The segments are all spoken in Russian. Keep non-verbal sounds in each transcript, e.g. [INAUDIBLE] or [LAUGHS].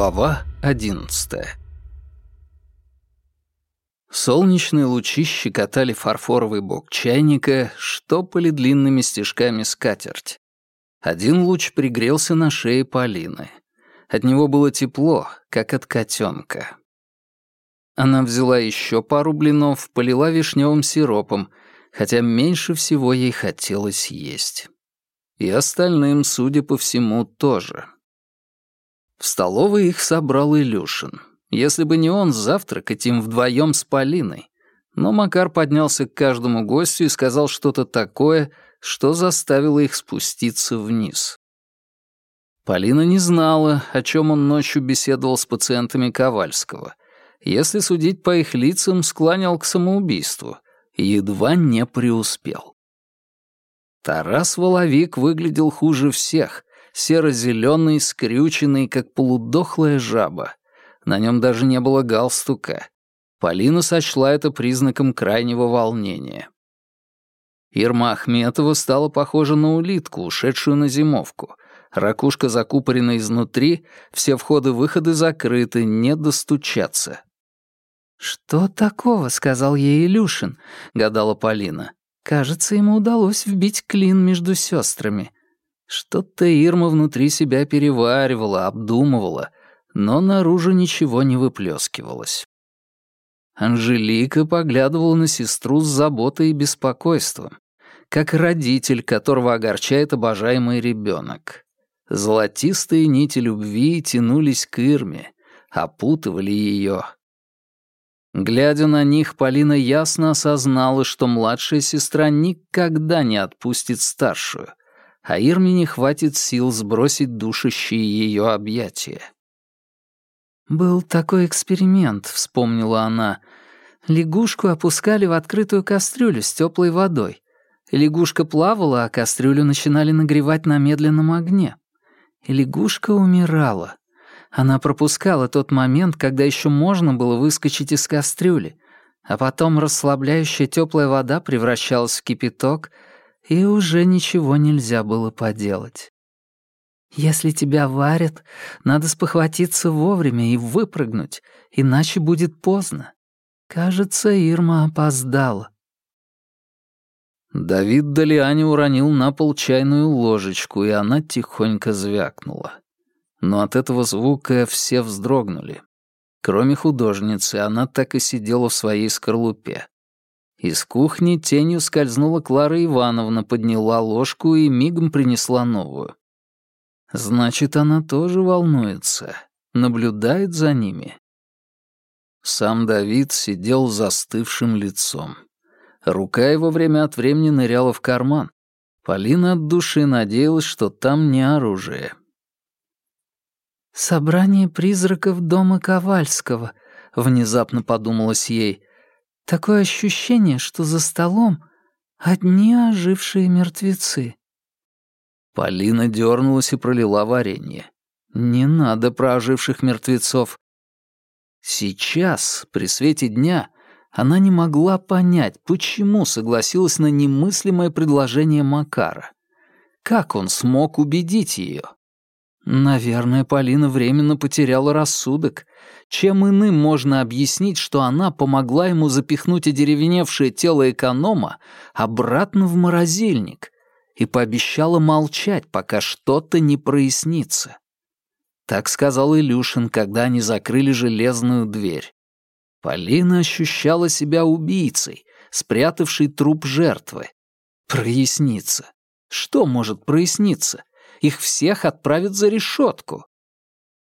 Глава 11 Солнечные лучи щекотали фарфоровый бок чайника, штопали длинными стежками скатерть. Один луч пригрелся на шее Полины. От него было тепло, как от котенка. Она взяла еще пару блинов, полила вишневым сиропом, хотя меньше всего ей хотелось есть. И остальным, судя по всему, тоже. В столовой их собрал Илюшин. Если бы не он, завтракать им вдвоем с Полиной. Но Макар поднялся к каждому гостю и сказал что-то такое, что заставило их спуститься вниз. Полина не знала, о чем он ночью беседовал с пациентами Ковальского. Если судить по их лицам, склонял к самоубийству. Едва не преуспел. Тарас Воловик выглядел хуже всех, серо-зеленый, скрюченный, как полудохлая жаба. На нем даже не было галстука. Полина сочла это признаком крайнего волнения. Ирма Ахметова стала похожа на улитку, ушедшую на зимовку. Ракушка закупорена изнутри, все входы-выходы закрыты, не достучаться. «Что такого?» — сказал ей Илюшин, — гадала Полина. «Кажется, ему удалось вбить клин между сестрами. Что-то Ирма внутри себя переваривала, обдумывала, но наружу ничего не выплескивалось. Анжелика поглядывала на сестру с заботой и беспокойством, как родитель, которого огорчает обожаемый ребенок. Золотистые нити любви тянулись к Ирме, опутывали ее. Глядя на них, Полина ясно осознала, что младшая сестра никогда не отпустит старшую, Хаирме не хватит сил сбросить душащие ее объятия. «Был такой эксперимент», — вспомнила она. «Лягушку опускали в открытую кастрюлю с теплой водой. Лягушка плавала, а кастрюлю начинали нагревать на медленном огне. Лягушка умирала. Она пропускала тот момент, когда еще можно было выскочить из кастрюли, а потом расслабляющая теплая вода превращалась в кипяток — и уже ничего нельзя было поделать. Если тебя варят, надо спохватиться вовремя и выпрыгнуть, иначе будет поздно. Кажется, Ирма опоздала. Давид Далиани уронил на пол чайную ложечку, и она тихонько звякнула. Но от этого звука все вздрогнули. Кроме художницы, она так и сидела в своей скорлупе. Из кухни тенью скользнула Клара Ивановна, подняла ложку и мигом принесла новую. Значит, она тоже волнуется, наблюдает за ними. Сам Давид сидел застывшим лицом. Рука его время от времени ныряла в карман. Полина от души надеялась, что там не оружие. «Собрание призраков дома Ковальского», — внезапно подумалось ей. Такое ощущение, что за столом одни ожившие мертвецы. Полина дернулась и пролила варенье. Не надо про оживших мертвецов. Сейчас, при свете дня, она не могла понять, почему согласилась на немыслимое предложение Макара. Как он смог убедить ее? Наверное, Полина временно потеряла рассудок. Чем иным можно объяснить, что она помогла ему запихнуть одеревеневшее тело эконома обратно в морозильник и пообещала молчать, пока что-то не прояснится? Так сказал Илюшин, когда они закрыли железную дверь. Полина ощущала себя убийцей, спрятавшей труп жертвы. Прояснится. Что может проясниться? Их всех отправят за решетку.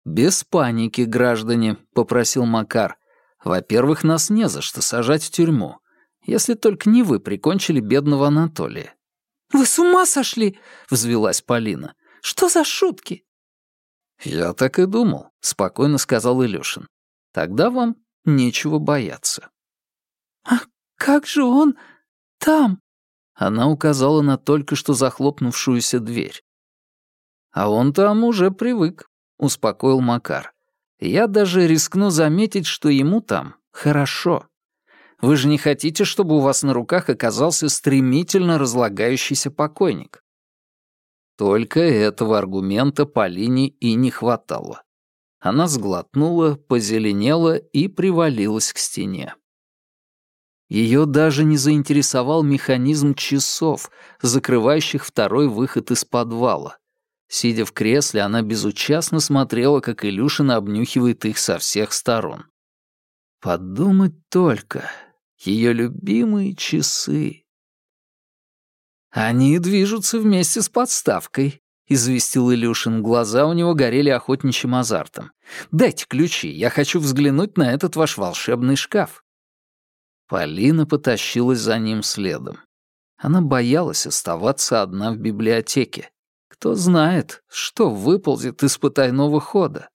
«Без паники, граждане», — попросил Макар. «Во-первых, нас не за что сажать в тюрьму, если только не вы прикончили бедного Анатолия». «Вы с ума сошли?» — взвелась Полина. «Что за шутки?» «Я так и думал», — спокойно сказал Илюшин. «Тогда вам нечего бояться». «А как же он там?» Она указала на только что захлопнувшуюся дверь. А он там уже привык, успокоил Макар. Я даже рискну заметить, что ему там хорошо. Вы же не хотите, чтобы у вас на руках оказался стремительно разлагающийся покойник. Только этого аргумента Полине и не хватало. Она сглотнула, позеленела и привалилась к стене. Ее даже не заинтересовал механизм часов, закрывающих второй выход из подвала. Сидя в кресле, она безучастно смотрела, как Илюшин обнюхивает их со всех сторон. Подумать только, ее любимые часы. «Они движутся вместе с подставкой», — известил Илюшин. Глаза у него горели охотничьим азартом. «Дайте ключи, я хочу взглянуть на этот ваш волшебный шкаф». Полина потащилась за ним следом. Она боялась оставаться одна в библиотеке. Кто знает, что выползет из потайного хода.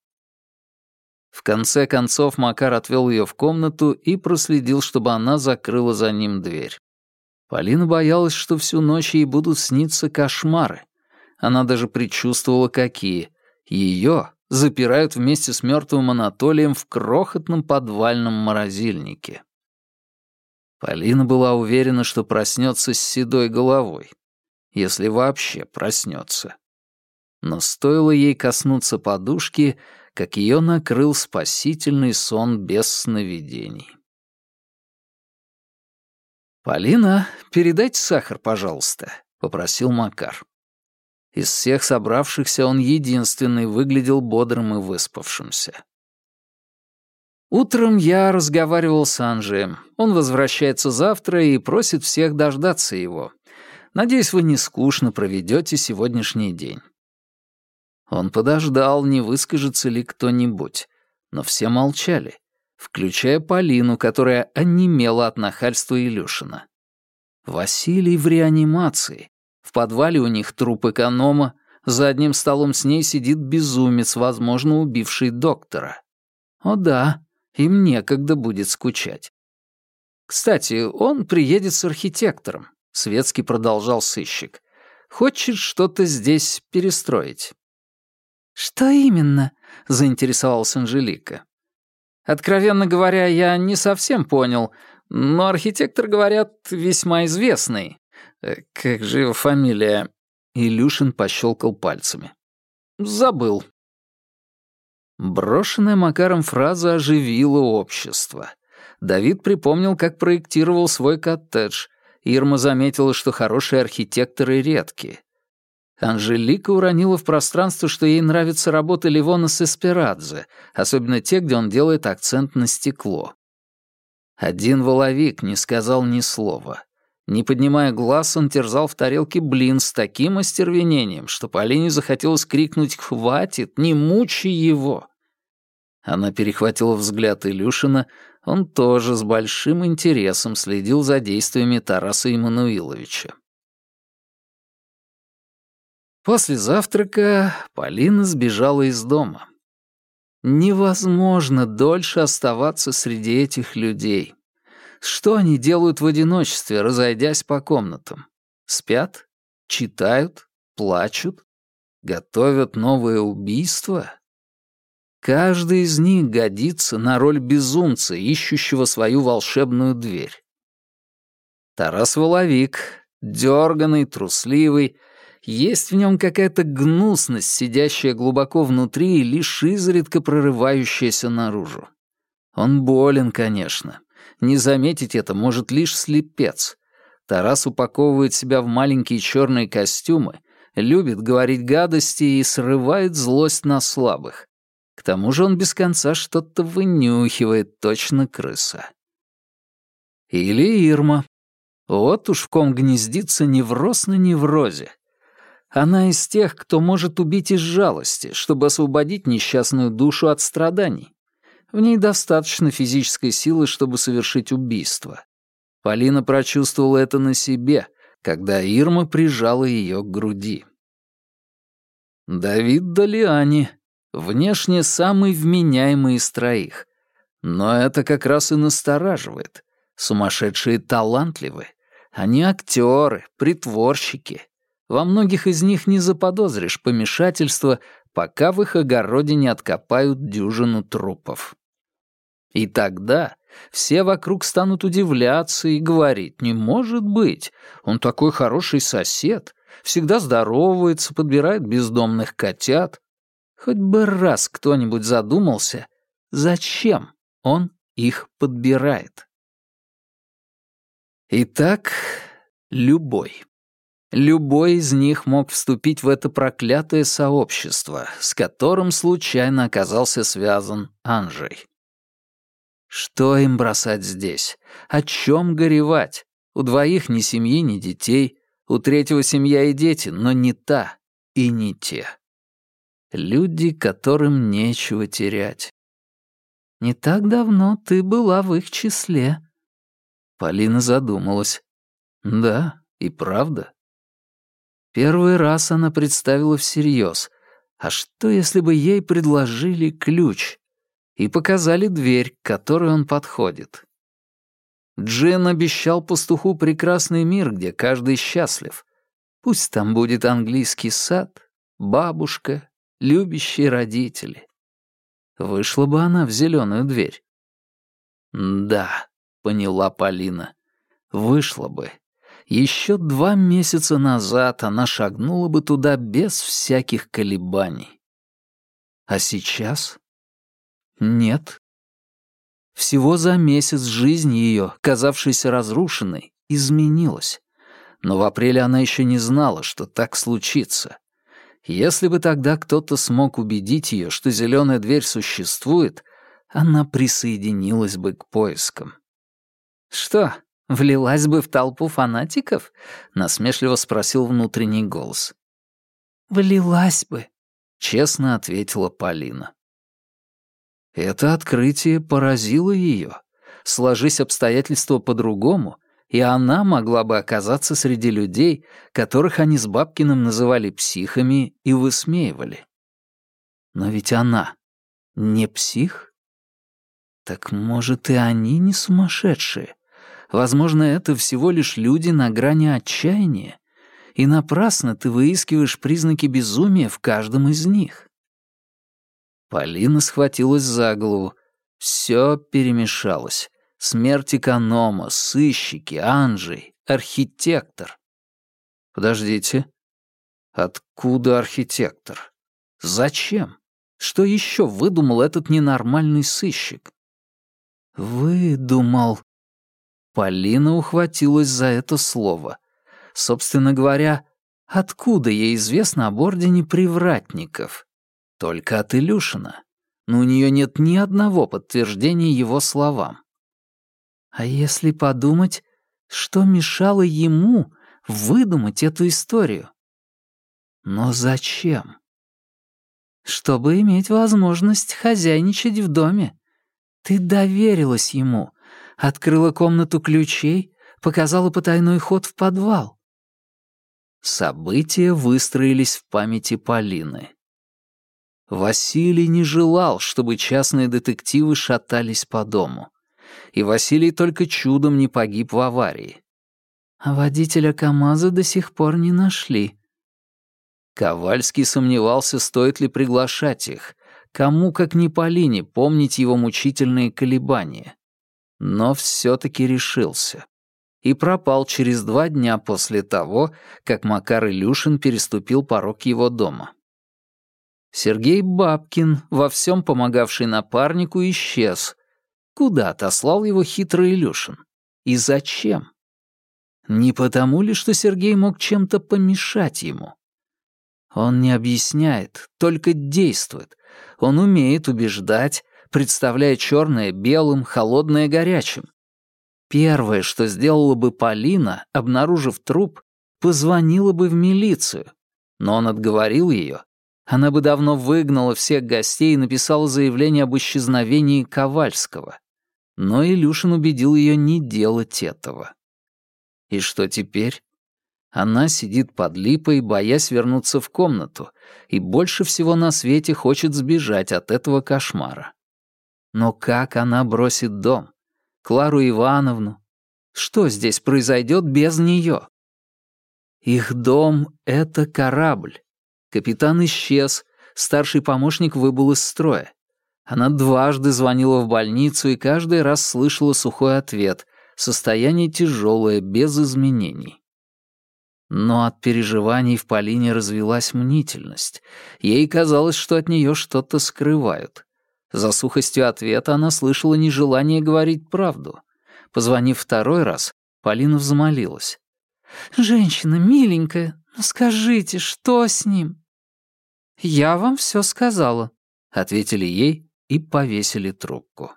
В конце концов Макар отвел ее в комнату и проследил, чтобы она закрыла за ним дверь. Полина боялась, что всю ночь ей будут сниться кошмары. Она даже предчувствовала, какие. Ее запирают вместе с мертвым Анатолием в крохотном подвальном морозильнике. Полина была уверена, что проснется с седой головой, если вообще проснется. Но стоило ей коснуться подушки, как ее накрыл спасительный сон без сновидений. «Полина, передайте сахар, пожалуйста», — попросил Макар. Из всех собравшихся он единственный выглядел бодрым и выспавшимся. Утром я разговаривал с Анжием. Он возвращается завтра и просит всех дождаться его. Надеюсь, вы не скучно проведете сегодняшний день». Он подождал, не выскажется ли кто-нибудь, но все молчали, включая Полину, которая онемела от нахальства Илюшина. Василий в реанимации. В подвале у них труп эконома, за одним столом с ней сидит безумец, возможно, убивший доктора. О да, им некогда будет скучать. Кстати, он приедет с архитектором. — светский продолжал сыщик. «Хочет что-то здесь перестроить». «Что именно?» — заинтересовалась Анжелика. «Откровенно говоря, я не совсем понял, но архитектор, говорят, весьма известный. Э, как же его фамилия?» Илюшин пощелкал пальцами. «Забыл». Брошенная Макаром фраза оживила общество. Давид припомнил, как проектировал свой коттедж, Ирма заметила, что хорошие архитекторы редки. Анжелика уронила в пространство, что ей нравится работа Ливона с Эсперадзе, особенно те, где он делает акцент на стекло. Один воловик не сказал ни слова. Не поднимая глаз, он терзал в тарелке блин с таким остервенением, что Полине захотелось крикнуть «Хватит! Не мучи его!» Она перехватила взгляд Илюшина, он тоже с большим интересом следил за действиями Тараса Иммануиловича. После завтрака Полина сбежала из дома. Невозможно дольше оставаться среди этих людей. Что они делают в одиночестве, разойдясь по комнатам? Спят? Читают? Плачут? Готовят новое убийство? Каждый из них годится на роль безумца, ищущего свою волшебную дверь. Тарас Воловик, дерганный, трусливый, есть в нем какая-то гнусность, сидящая глубоко внутри и лишь изредка прорывающаяся наружу. Он болен, конечно. Не заметить это может лишь слепец. Тарас упаковывает себя в маленькие черные костюмы, любит говорить гадости и срывает злость на слабых. Тому же он без конца что-то вынюхивает, точно крыса. Или Ирма. Вот уж в ком гнездится невроз на неврозе. Она из тех, кто может убить из жалости, чтобы освободить несчастную душу от страданий. В ней достаточно физической силы, чтобы совершить убийство. Полина прочувствовала это на себе, когда Ирма прижала ее к груди. Давид Долиани, внешне самый вменяемый из троих. Но это как раз и настораживает. Сумасшедшие талантливы. Они актеры, притворщики. Во многих из них не заподозришь помешательство, пока в их огороде не откопают дюжину трупов. И тогда все вокруг станут удивляться и говорить, не может быть, он такой хороший сосед, всегда здоровается, подбирает бездомных котят, Хоть бы раз кто-нибудь задумался, зачем он их подбирает. Итак, любой. Любой из них мог вступить в это проклятое сообщество, с которым случайно оказался связан Анжей. Что им бросать здесь? О чем горевать? У двоих ни семьи, ни детей, у третьего семья и дети, но не та и не те. Люди, которым нечего терять. Не так давно ты была в их числе. Полина задумалась. Да, и правда. Первый раз она представила всерьез. А что, если бы ей предложили ключ и показали дверь, к которой он подходит? Джин обещал пастуху прекрасный мир, где каждый счастлив. Пусть там будет английский сад, бабушка, любящие родители. Вышла бы она в зеленую дверь. Да, поняла Полина. Вышла бы. Еще два месяца назад она шагнула бы туда без всяких колебаний. А сейчас? Нет. Всего за месяц жизнь ее, казавшейся разрушенной, изменилась. Но в апреле она еще не знала, что так случится. Если бы тогда кто-то смог убедить ее, что зеленая дверь существует, она присоединилась бы к поискам. «Что, влилась бы в толпу фанатиков?» — насмешливо спросил внутренний голос. «Влилась бы», — честно ответила Полина. Это открытие поразило ее. Сложись обстоятельства по-другому, и она могла бы оказаться среди людей, которых они с Бабкиным называли психами и высмеивали. Но ведь она не псих? Так может, и они не сумасшедшие? Возможно, это всего лишь люди на грани отчаяния, и напрасно ты выискиваешь признаки безумия в каждом из них. Полина схватилась за голову. Все перемешалось смерть эконома, сыщики, Анжей, архитектор. Подождите. Откуда архитектор? Зачем? Что еще выдумал этот ненормальный сыщик? Выдумал. Полина ухватилась за это слово. Собственно говоря, откуда ей известно об ордене привратников? Только от Илюшина. Но у нее нет ни одного подтверждения его словам. А если подумать, что мешало ему выдумать эту историю? Но зачем? Чтобы иметь возможность хозяйничать в доме. Ты доверилась ему, открыла комнату ключей, показала потайной ход в подвал. События выстроились в памяти Полины. Василий не желал, чтобы частные детективы шатались по дому и Василий только чудом не погиб в аварии. А водителя КамАЗа до сих пор не нашли. Ковальский сомневался, стоит ли приглашать их. Кому, как не Полине, помнить его мучительные колебания. Но все-таки решился. И пропал через два дня после того, как Макар Илюшин переступил порог его дома. Сергей Бабкин, во всем помогавший напарнику, исчез, Куда отослал его хитрый Илюшин? И зачем? Не потому ли, что Сергей мог чем-то помешать ему? Он не объясняет, только действует. Он умеет убеждать, представляя черное белым, холодное горячим. Первое, что сделала бы Полина, обнаружив труп, позвонила бы в милицию. Но он отговорил ее. Она бы давно выгнала всех гостей и написала заявление об исчезновении Ковальского но Илюшин убедил ее не делать этого. И что теперь? Она сидит под липой, боясь вернуться в комнату, и больше всего на свете хочет сбежать от этого кошмара. Но как она бросит дом? Клару Ивановну? Что здесь произойдет без нее? Их дом — это корабль. Капитан исчез, старший помощник выбыл из строя. Она дважды звонила в больницу и каждый раз слышала сухой ответ «Состояние тяжелое, без изменений». Но от переживаний в Полине развилась мнительность. Ей казалось, что от нее что-то скрывают. За сухостью ответа она слышала нежелание говорить правду. Позвонив второй раз, Полина взмолилась. «Женщина, миленькая, ну скажите, что с ним?» «Я вам все сказала», — ответили ей и повесили трубку.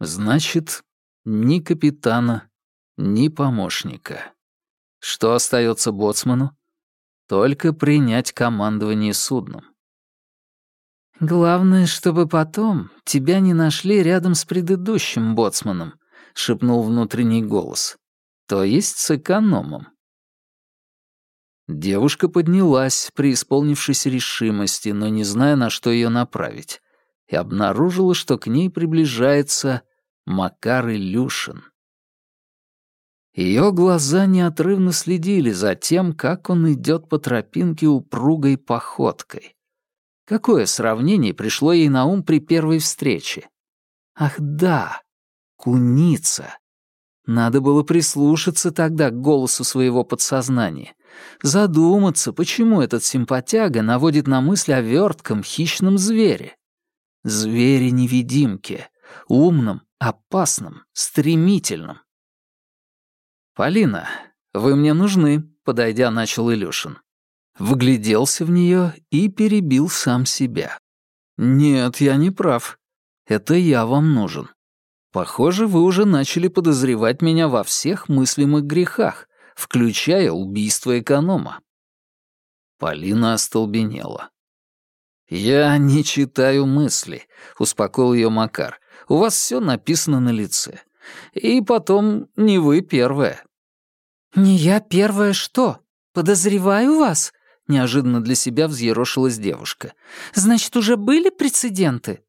Значит, ни капитана, ни помощника. Что остается боцману? Только принять командование судном. «Главное, чтобы потом тебя не нашли рядом с предыдущим боцманом», — шепнул внутренний голос. «То есть с экономом». Девушка поднялась, преисполнившись решимости, но не зная, на что ее направить и обнаружила, что к ней приближается Макар Илюшин. Ее глаза неотрывно следили за тем, как он идет по тропинке упругой походкой. Какое сравнение пришло ей на ум при первой встрече? Ах да, куница. Надо было прислушаться тогда к голосу своего подсознания, задуматься, почему этот симпатяга наводит на мысль о вертком хищном звере звере-невидимке, умном, опасном, стремительном. «Полина, вы мне нужны», — подойдя, начал Илюшин. Вгляделся в нее и перебил сам себя. «Нет, я не прав. Это я вам нужен. Похоже, вы уже начали подозревать меня во всех мыслимых грехах, включая убийство эконома». Полина остолбенела. «Я не читаю мысли», — успокоил ее Макар. «У вас все написано на лице. И потом, не вы первая». «Не я первая что? Подозреваю вас?» — неожиданно для себя взъерошилась девушка. «Значит, уже были прецеденты?»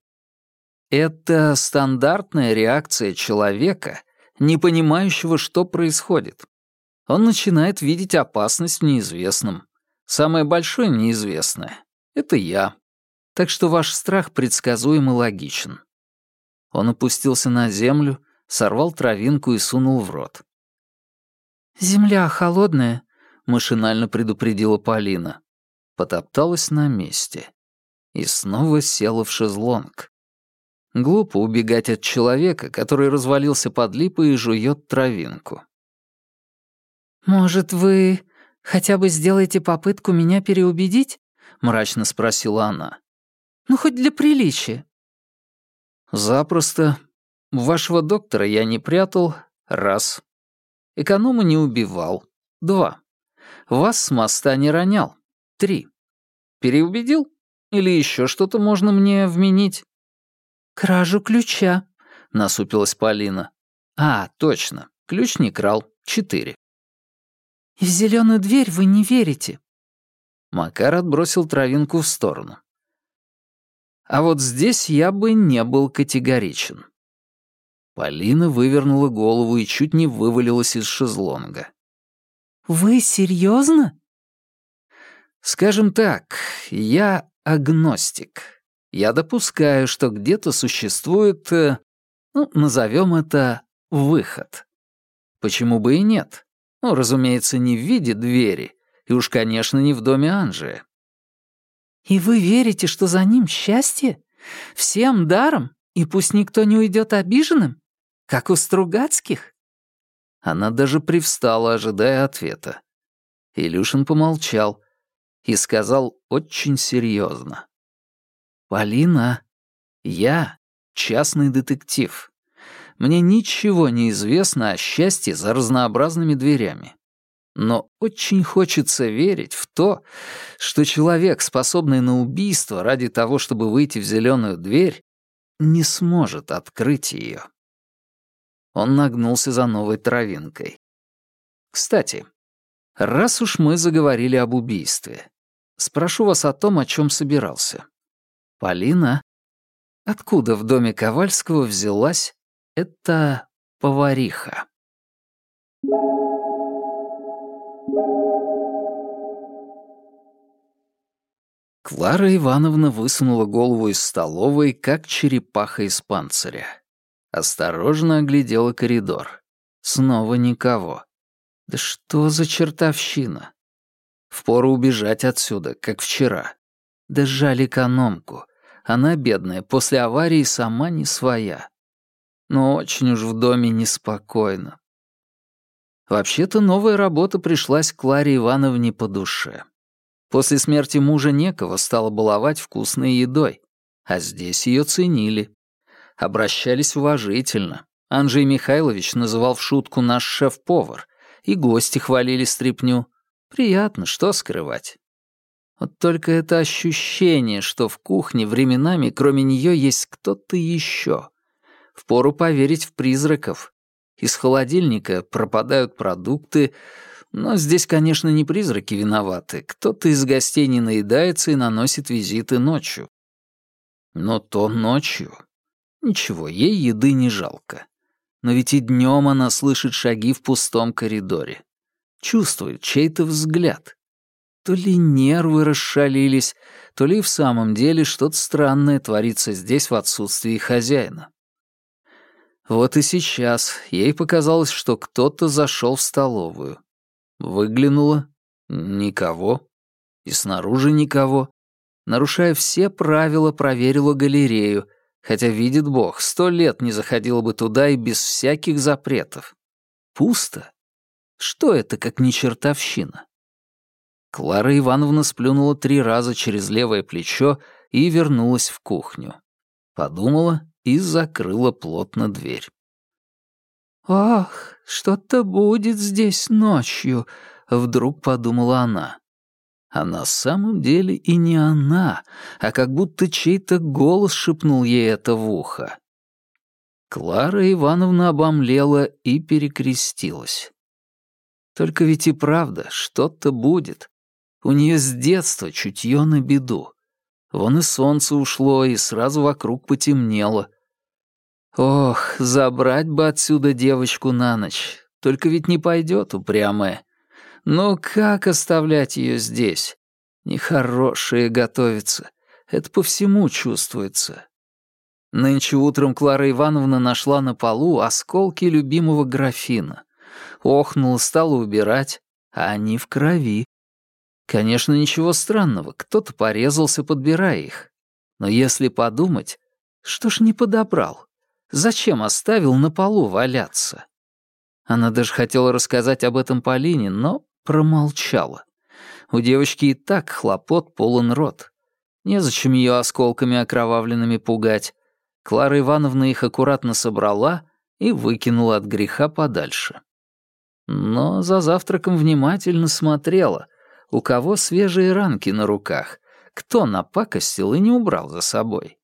Это стандартная реакция человека, не понимающего, что происходит. Он начинает видеть опасность в неизвестном. Самое большое неизвестное — это я так что ваш страх предсказуем и логичен. Он опустился на землю, сорвал травинку и сунул в рот. «Земля холодная», — машинально предупредила Полина. Потопталась на месте и снова села в шезлонг. Глупо убегать от человека, который развалился под липой и жует травинку. «Может, вы хотя бы сделаете попытку меня переубедить?» — мрачно спросила она. Ну, хоть для приличия». «Запросто. Вашего доктора я не прятал. Раз. Эконома не убивал. Два. Вас с моста не ронял. Три. Переубедил? Или еще что-то можно мне вменить?» «Кражу ключа», — насупилась Полина. «А, точно. Ключ не крал. Четыре». «И в зеленую дверь вы не верите». Макар отбросил травинку в сторону. А вот здесь я бы не был категоричен. Полина вывернула голову и чуть не вывалилась из шезлонга. «Вы серьезно? «Скажем так, я агностик. Я допускаю, что где-то существует, э, ну, назовем это, выход. Почему бы и нет? Ну, разумеется, не в виде двери, и уж, конечно, не в доме Анжи. И вы верите, что за ним счастье? Всем даром? И пусть никто не уйдет обиженным? Как у Стругацких?» Она даже привстала, ожидая ответа. Илюшин помолчал и сказал очень серьезно. «Полина, я частный детектив. Мне ничего не известно о счастье за разнообразными дверями но очень хочется верить в то, что человек, способный на убийство ради того, чтобы выйти в зеленую дверь, не сможет открыть ее. Он нагнулся за новой травинкой. Кстати, раз уж мы заговорили об убийстве, спрошу вас о том, о чем собирался. Полина, откуда в доме Ковальского взялась эта повариха? Thank you. Клара Ивановна высунула голову из столовой, как черепаха из панциря. Осторожно оглядела коридор. Снова никого. Да что за чертовщина? Впору убежать отсюда, как вчера. Да жаль экономку. Она, бедная, после аварии сама не своя. Но очень уж в доме неспокойно. Вообще-то новая работа пришлась Кларе Ивановне по душе. После смерти мужа некого стало баловать вкусной едой, а здесь ее ценили. Обращались уважительно. Анжей Михайлович называл в шутку наш шеф-повар, и гости хвалили стряпню. Приятно, что скрывать. Вот только это ощущение, что в кухне временами кроме нее есть кто-то еще. Впору поверить в призраков. Из холодильника пропадают продукты, но здесь, конечно, не призраки виноваты. Кто-то из гостей не наедается и наносит визиты ночью. Но то ночью. Ничего, ей еды не жалко. Но ведь и днем она слышит шаги в пустом коридоре. Чувствует чей-то взгляд. То ли нервы расшалились, то ли в самом деле что-то странное творится здесь в отсутствии хозяина. Вот и сейчас ей показалось, что кто-то зашел в столовую. Выглянула. Никого. И снаружи никого. Нарушая все правила, проверила галерею, хотя, видит бог, сто лет не заходила бы туда и без всяких запретов. Пусто. Что это, как не чертовщина? Клара Ивановна сплюнула три раза через левое плечо и вернулась в кухню. Подумала и закрыла плотно дверь. «Ах, что-то будет здесь ночью», — вдруг подумала она. А на самом деле и не она, а как будто чей-то голос шепнул ей это в ухо. Клара Ивановна обомлела и перекрестилась. Только ведь и правда, что-то будет. У нее с детства чутье на беду. Вон и солнце ушло, и сразу вокруг потемнело. Ох, забрать бы отсюда девочку на ночь. Только ведь не пойдет упрямая. Но как оставлять ее здесь? Нехорошее готовится. Это по всему чувствуется. Нынче утром Клара Ивановна нашла на полу осколки любимого графина. Охнула, стала убирать, а они в крови. Конечно, ничего странного, кто-то порезался, подбирая их. Но если подумать, что ж не подобрал? Зачем оставил на полу валяться? Она даже хотела рассказать об этом Полине, но промолчала. У девочки и так хлопот полон рот. Незачем ее осколками окровавленными пугать. Клара Ивановна их аккуратно собрала и выкинула от греха подальше. Но за завтраком внимательно смотрела, у кого свежие ранки на руках, кто напакостил и не убрал за собой.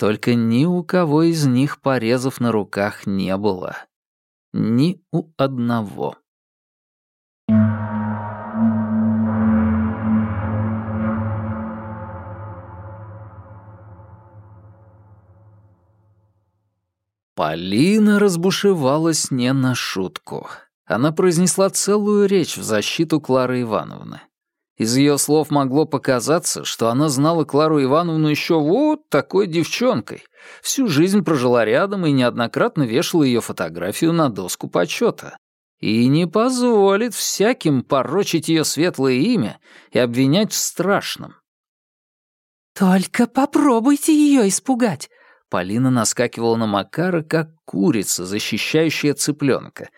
Только ни у кого из них порезов на руках не было. Ни у одного. Полина разбушевалась не на шутку. Она произнесла целую речь в защиту Клары Ивановны. Из ее слов могло показаться, что она знала Клару Ивановну еще вот такой девчонкой. Всю жизнь прожила рядом и неоднократно вешала ее фотографию на доску почета. И не позволит всяким порочить ее светлое имя и обвинять в страшном. «Только попробуйте ее испугать!» Полина наскакивала на Макара, как курица, защищающая цыпленка.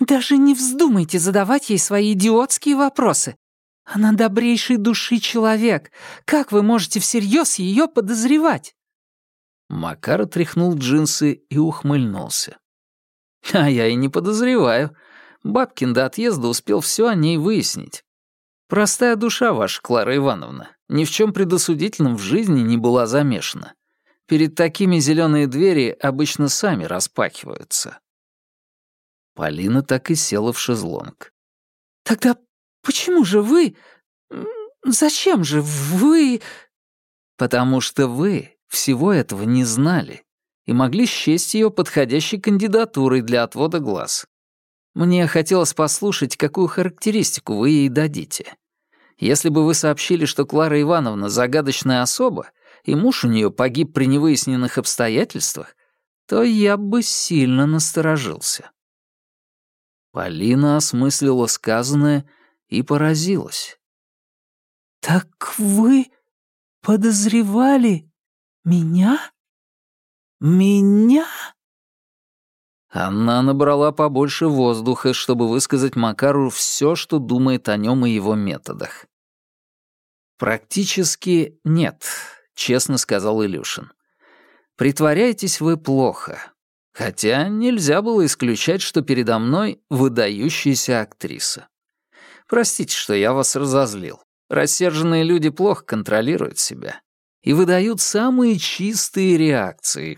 «Даже не вздумайте задавать ей свои идиотские вопросы. Она добрейшей души человек. Как вы можете всерьез ее подозревать?» Макар тряхнул джинсы и ухмыльнулся. «А я и не подозреваю. Бабкин до отъезда успел все о ней выяснить. Простая душа ваша, Клара Ивановна, ни в чем предосудительном в жизни не была замешана. Перед такими зеленые двери обычно сами распахиваются». Полина так и села в шезлонг. «Тогда «Почему же вы... Зачем же вы...» «Потому что вы всего этого не знали и могли счесть ее подходящей кандидатурой для отвода глаз. Мне хотелось послушать, какую характеристику вы ей дадите. Если бы вы сообщили, что Клара Ивановна загадочная особа, и муж у нее погиб при невыясненных обстоятельствах, то я бы сильно насторожился». Полина осмыслила сказанное — и поразилась. «Так вы подозревали меня? Меня?» Она набрала побольше воздуха, чтобы высказать Макару все, что думает о нем и его методах. «Практически нет», — честно сказал Илюшин. «Притворяетесь вы плохо, хотя нельзя было исключать, что передо мной выдающаяся актриса». Простите, что я вас разозлил. Рассерженные люди плохо контролируют себя и выдают самые чистые реакции.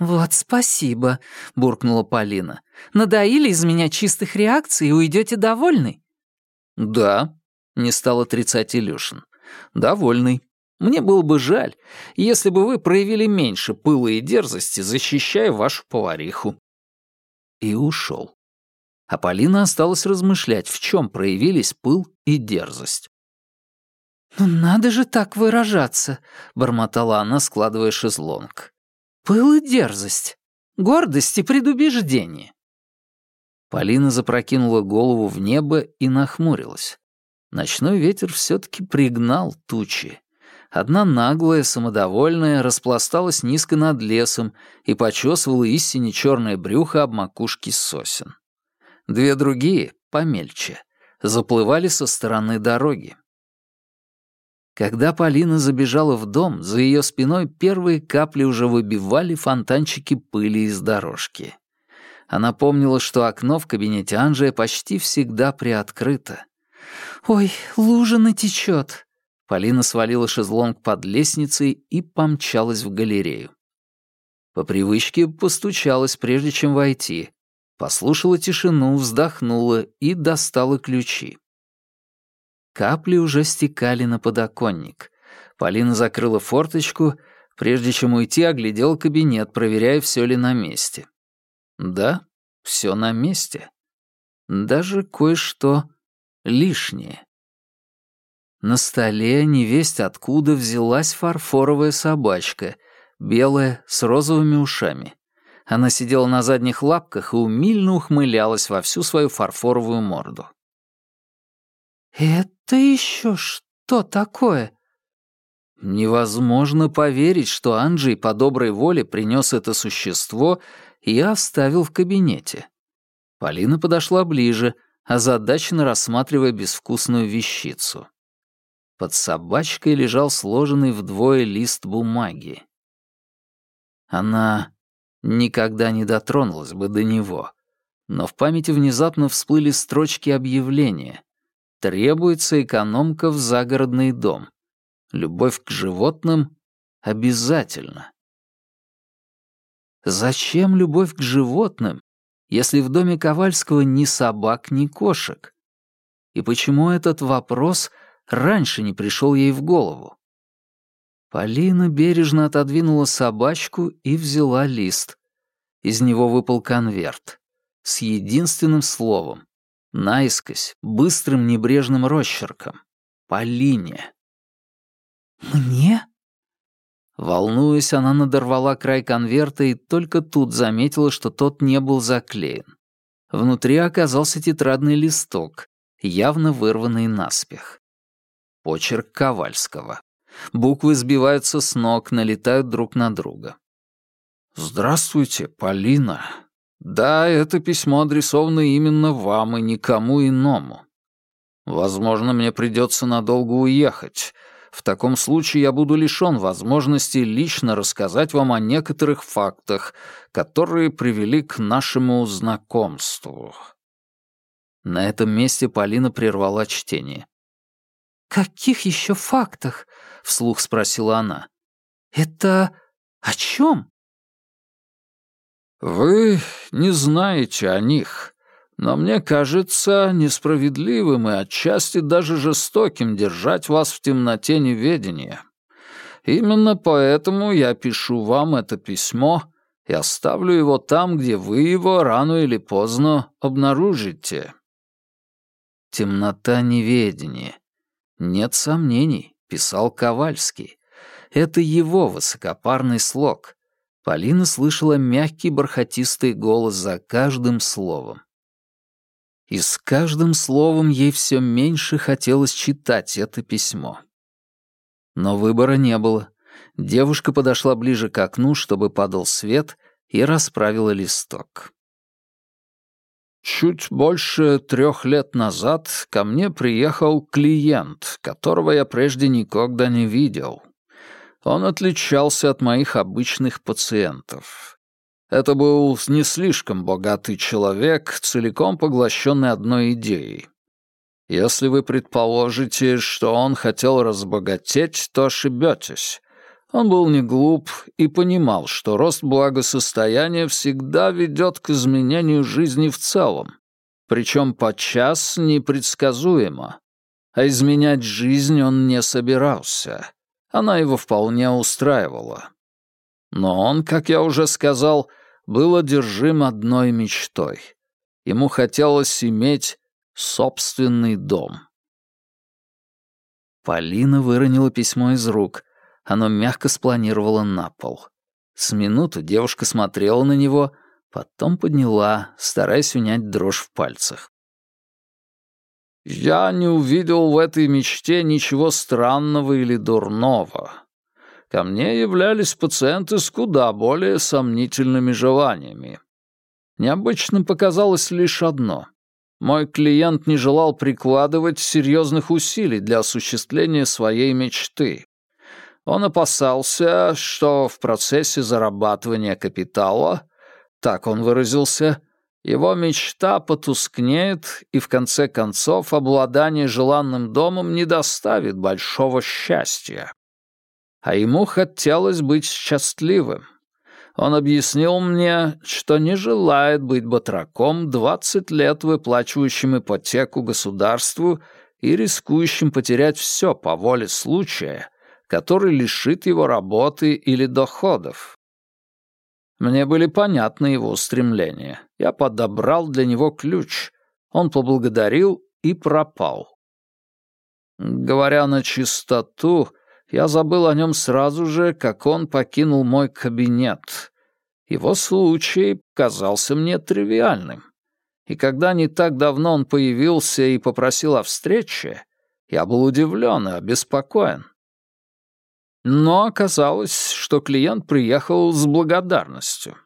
«Вот спасибо», — буркнула Полина. Надоили из меня чистых реакций и уйдете довольный?» «Да», — не стал отрицать Илюшин. «Довольный. Мне было бы жаль, если бы вы проявили меньше пыла и дерзости, защищая вашу повариху». И ушел а Полина осталась размышлять, в чем проявились пыл и дерзость. «Ну надо же так выражаться», — бормотала она, складывая шезлонг. «Пыл и дерзость. Гордость и предубеждение». Полина запрокинула голову в небо и нахмурилась. Ночной ветер все-таки пригнал тучи. Одна наглая, самодовольная, распласталась низко над лесом и почесывала истине черное брюхо об макушке сосен. Две другие, помельче, заплывали со стороны дороги. Когда Полина забежала в дом, за ее спиной первые капли уже выбивали фонтанчики пыли из дорожки. Она помнила, что окно в кабинете Анжея почти всегда приоткрыто. «Ой, лужа натечет!» Полина свалила шезлонг под лестницей и помчалась в галерею. По привычке постучалась, прежде чем войти, послушала тишину, вздохнула и достала ключи. Капли уже стекали на подоконник. Полина закрыла форточку, прежде чем уйти, оглядел кабинет, проверяя, все ли на месте. Да, все на месте. Даже кое-что лишнее. На столе невесть откуда взялась фарфоровая собачка, белая, с розовыми ушами. Она сидела на задних лапках и умильно ухмылялась во всю свою фарфоровую морду. «Это еще что такое?» Невозможно поверить, что Анджей по доброй воле принес это существо и оставил в кабинете. Полина подошла ближе, озадаченно рассматривая безвкусную вещицу. Под собачкой лежал сложенный вдвое лист бумаги. Она никогда не дотронулась бы до него. Но в памяти внезапно всплыли строчки объявления. Требуется экономка в загородный дом. Любовь к животным обязательно. Зачем любовь к животным, если в доме Ковальского ни собак, ни кошек? И почему этот вопрос раньше не пришел ей в голову? Полина бережно отодвинула собачку и взяла лист. Из него выпал конверт. С единственным словом. Наискось, быстрым небрежным росчерком. Полине. «Мне?» Волнуясь, она надорвала край конверта и только тут заметила, что тот не был заклеен. Внутри оказался тетрадный листок, явно вырванный наспех. Почерк Ковальского. Буквы сбиваются с ног, налетают друг на друга. «Здравствуйте, Полина. Да, это письмо адресовано именно вам и никому иному. Возможно, мне придется надолго уехать. В таком случае я буду лишен возможности лично рассказать вам о некоторых фактах, которые привели к нашему знакомству». На этом месте Полина прервала чтение. «Каких еще фактах?» вслух спросила она. «Это о чем?» «Вы не знаете о них, но мне кажется несправедливым и отчасти даже жестоким держать вас в темноте неведения. Именно поэтому я пишу вам это письмо и оставлю его там, где вы его рано или поздно обнаружите». Темнота неведения. Нет сомнений писал Ковальский. Это его высокопарный слог. Полина слышала мягкий бархатистый голос за каждым словом. И с каждым словом ей все меньше хотелось читать это письмо. Но выбора не было. Девушка подошла ближе к окну, чтобы падал свет, и расправила листок. Чуть больше трех лет назад ко мне приехал клиент, которого я прежде никогда не видел. Он отличался от моих обычных пациентов. Это был не слишком богатый человек, целиком поглощенный одной идеей. Если вы предположите, что он хотел разбогатеть, то ошибетесь. Он был не глуп и понимал, что рост благосостояния всегда ведет к изменению жизни в целом, причем подчас непредсказуемо. А изменять жизнь он не собирался. Она его вполне устраивала. Но он, как я уже сказал, был одержим одной мечтой. Ему хотелось иметь собственный дом. Полина выронила письмо из рук — оно мягко спланировало на пол. С минуту девушка смотрела на него, потом подняла, стараясь унять дрожь в пальцах. «Я не увидел в этой мечте ничего странного или дурного. Ко мне являлись пациенты с куда более сомнительными желаниями. Необычно показалось лишь одно — мой клиент не желал прикладывать серьезных усилий для осуществления своей мечты. Он опасался, что в процессе зарабатывания капитала, так он выразился, его мечта потускнеет, и в конце концов обладание желанным домом не доставит большого счастья. А ему хотелось быть счастливым. Он объяснил мне, что не желает быть батраком, 20 лет выплачивающим ипотеку государству и рискующим потерять все по воле случая, который лишит его работы или доходов. Мне были понятны его устремления. Я подобрал для него ключ. Он поблагодарил и пропал. Говоря на чистоту, я забыл о нем сразу же, как он покинул мой кабинет. Его случай казался мне тривиальным. И когда не так давно он появился и попросил о встрече, я был удивлен и обеспокоен. Но оказалось, что клиент приехал с благодарностью.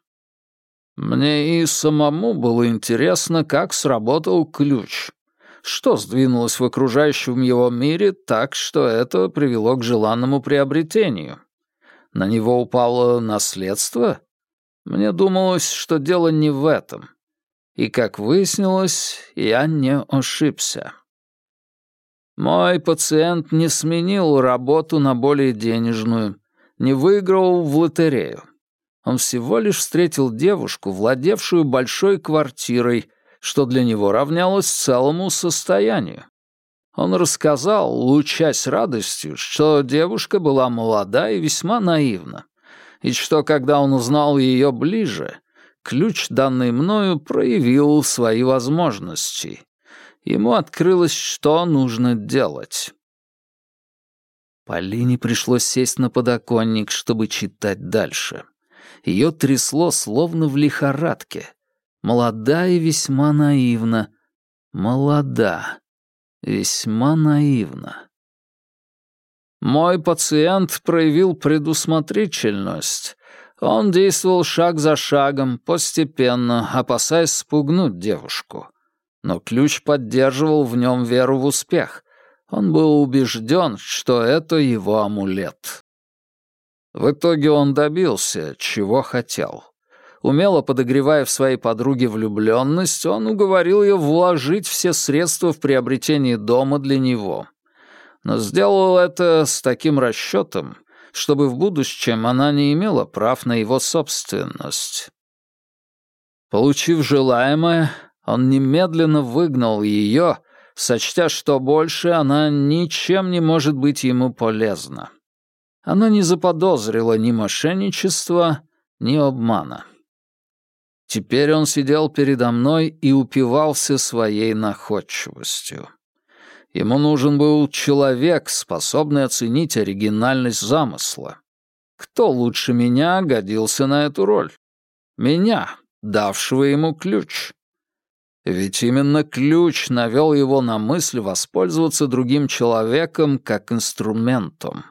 Мне и самому было интересно, как сработал ключ. Что сдвинулось в окружающем его мире так, что это привело к желанному приобретению? На него упало наследство? Мне думалось, что дело не в этом. И, как выяснилось, я не ошибся. Мой пациент не сменил работу на более денежную, не выиграл в лотерею. Он всего лишь встретил девушку, владевшую большой квартирой, что для него равнялось целому состоянию. Он рассказал, лучась радостью, что девушка была молода и весьма наивна, и что, когда он узнал ее ближе, ключ, данный мною, проявил свои возможности ему открылось, что нужно делать. Полине пришлось сесть на подоконник, чтобы читать дальше. Ее трясло, словно в лихорадке. Молода и весьма наивна. Молода. Весьма наивна. Мой пациент проявил предусмотрительность. Он действовал шаг за шагом, постепенно, опасаясь спугнуть девушку но ключ поддерживал в нем веру в успех. Он был убежден, что это его амулет. В итоге он добился, чего хотел. Умело подогревая в своей подруге влюбленность, он уговорил ее вложить все средства в приобретение дома для него. Но сделал это с таким расчетом, чтобы в будущем она не имела прав на его собственность. Получив желаемое, он немедленно выгнал ее, сочтя, что больше она ничем не может быть ему полезна. Она не заподозрила ни мошенничества, ни обмана. Теперь он сидел передо мной и упивался своей находчивостью. Ему нужен был человек, способный оценить оригинальность замысла. Кто лучше меня годился на эту роль? Меня, давшего ему ключ. Ведь именно ключ навел его на мысль воспользоваться другим человеком как инструментом.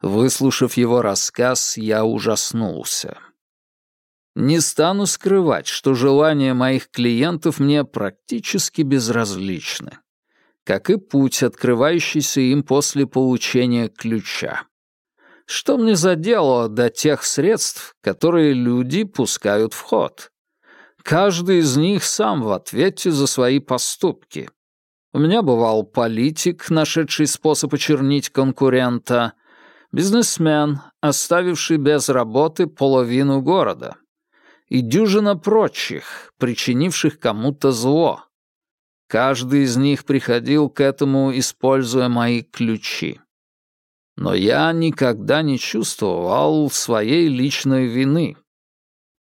Выслушав его рассказ, я ужаснулся. Не стану скрывать, что желания моих клиентов мне практически безразличны, как и путь, открывающийся им после получения ключа. Что мне за дело до тех средств, которые люди пускают в ход? Каждый из них сам в ответе за свои поступки. У меня бывал политик, нашедший способ очернить конкурента, бизнесмен, оставивший без работы половину города, и дюжина прочих, причинивших кому-то зло. Каждый из них приходил к этому, используя мои ключи. Но я никогда не чувствовал своей личной вины,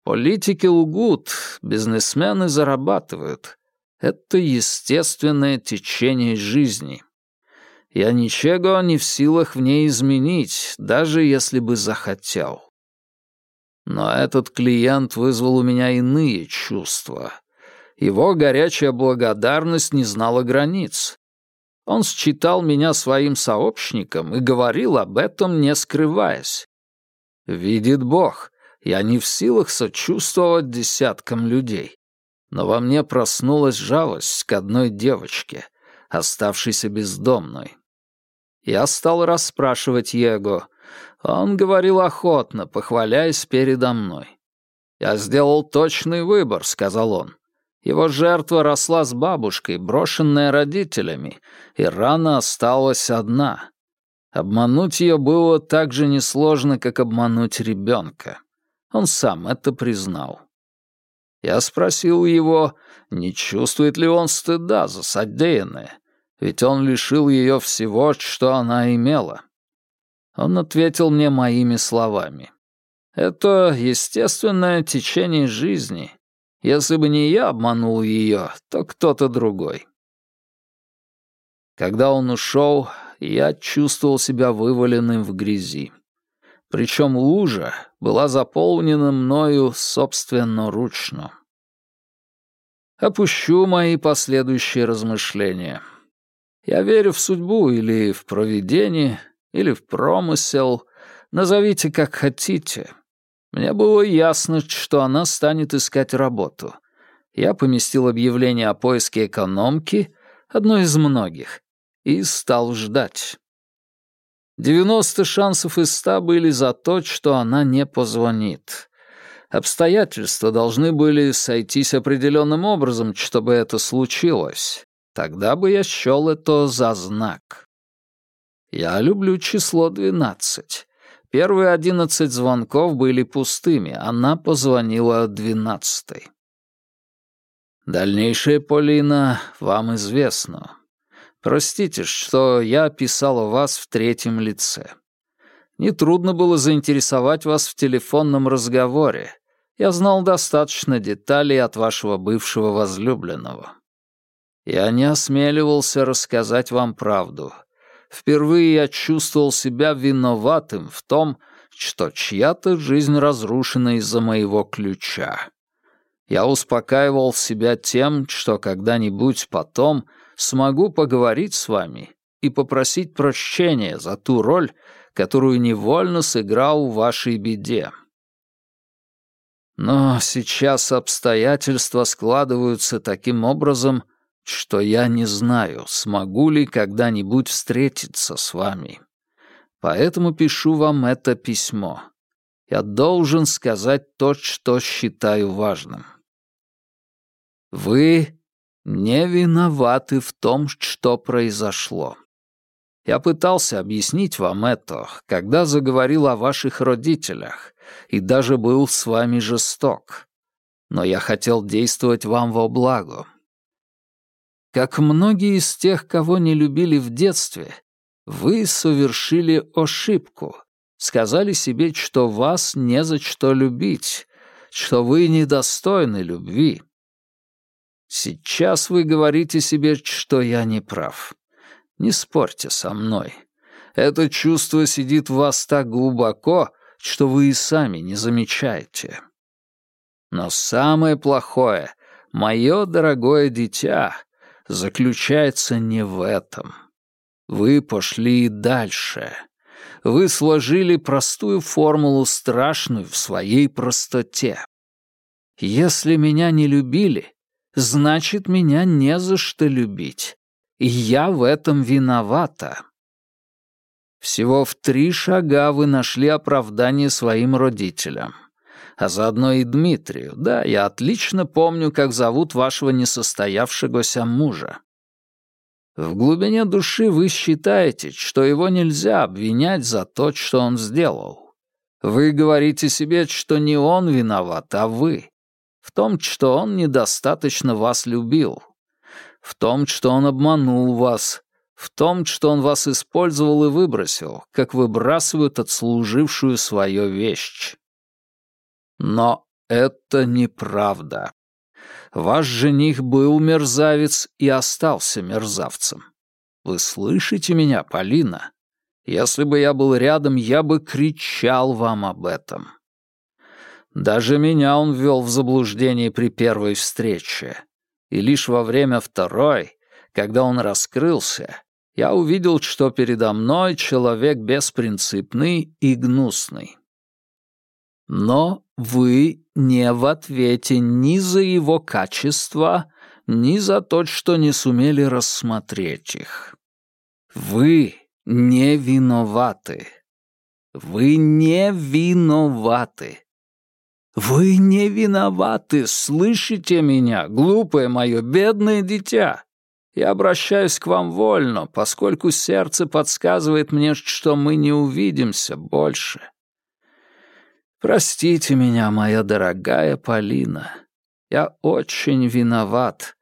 Политики лгут, бизнесмены зарабатывают. Это естественное течение жизни. Я ничего не в силах в ней изменить, даже если бы захотел. Но этот клиент вызвал у меня иные чувства. Его горячая благодарность не знала границ. Он считал меня своим сообщником и говорил об этом, не скрываясь. Видит Бог, я не в силах сочувствовать десяткам людей. Но во мне проснулась жалость к одной девочке, оставшейся бездомной. Я стал расспрашивать Его. Он говорил охотно, похваляясь передо мной. «Я сделал точный выбор», — сказал он. Его жертва росла с бабушкой, брошенная родителями, и рано осталась одна. Обмануть ее было так же несложно, как обмануть ребенка. Он сам это признал. Я спросил его, не чувствует ли он стыда за содеянное, ведь он лишил ее всего, что она имела. Он ответил мне моими словами. «Это естественное течение жизни. Если бы не я обманул ее, то кто-то другой». Когда он ушел, я чувствовал себя вываленным в грязи. Причем лужа была заполнена мною собственноручно. Опущу мои последующие размышления. Я верю в судьбу или в провидение, или в промысел, назовите как хотите. Мне было ясно, что она станет искать работу. Я поместил объявление о поиске экономки, одной из многих, и стал ждать. 90 шансов из ста были за то, что она не позвонит. Обстоятельства должны были сойтись определенным образом, чтобы это случилось. Тогда бы я счел это за знак. Я люблю число 12. Первые 11 звонков были пустыми, она позвонила 12. Дальнейшее, Полина, вам известно. Простите, что я писала вас в третьем лице. Нетрудно было заинтересовать вас в телефонном разговоре. Я знал достаточно деталей от вашего бывшего возлюбленного. Я не осмеливался рассказать вам правду. Впервые я чувствовал себя виноватым в том, что чья-то жизнь разрушена из-за моего ключа. Я успокаивал себя тем, что когда-нибудь потом смогу поговорить с вами и попросить прощения за ту роль, которую невольно сыграл в вашей беде. Но сейчас обстоятельства складываются таким образом, что я не знаю, смогу ли когда-нибудь встретиться с вами. Поэтому пишу вам это письмо. Я должен сказать то, что считаю важным. Вы не виноваты в том, что произошло. Я пытался объяснить вам это, когда заговорил о ваших родителях, и даже был с вами жесток. Но я хотел действовать вам во благо. Как многие из тех, кого не любили в детстве, вы совершили ошибку, сказали себе, что вас не за что любить, что вы недостойны любви, Сейчас вы говорите себе, что я не прав. Не спорьте со мной. Это чувство сидит в вас так глубоко, что вы и сами не замечаете. Но самое плохое, мое дорогое дитя, заключается не в этом. Вы пошли дальше. Вы сложили простую формулу, страшную в своей простоте. Если меня не любили, значит, меня не за что любить. И я в этом виновата. Всего в три шага вы нашли оправдание своим родителям. А заодно и Дмитрию. Да, я отлично помню, как зовут вашего несостоявшегося мужа. В глубине души вы считаете, что его нельзя обвинять за то, что он сделал. Вы говорите себе, что не он виноват, а вы в том, что он недостаточно вас любил, в том, что он обманул вас, в том, что он вас использовал и выбросил, как выбрасывают отслужившую свою вещь. Но это неправда. Ваш жених был мерзавец и остался мерзавцем. Вы слышите меня, Полина? Если бы я был рядом, я бы кричал вам об этом. Даже меня он ввел в заблуждение при первой встрече. И лишь во время второй, когда он раскрылся, я увидел, что передо мной человек беспринципный и гнусный. Но вы не в ответе ни за его качества, ни за то, что не сумели рассмотреть их. Вы не виноваты. Вы не виноваты. «Вы не виноваты, слышите меня, глупое мое бедное дитя!» Я обращаюсь к вам вольно, поскольку сердце подсказывает мне, что мы не увидимся больше. Простите меня, моя дорогая Полина. Я очень виноват.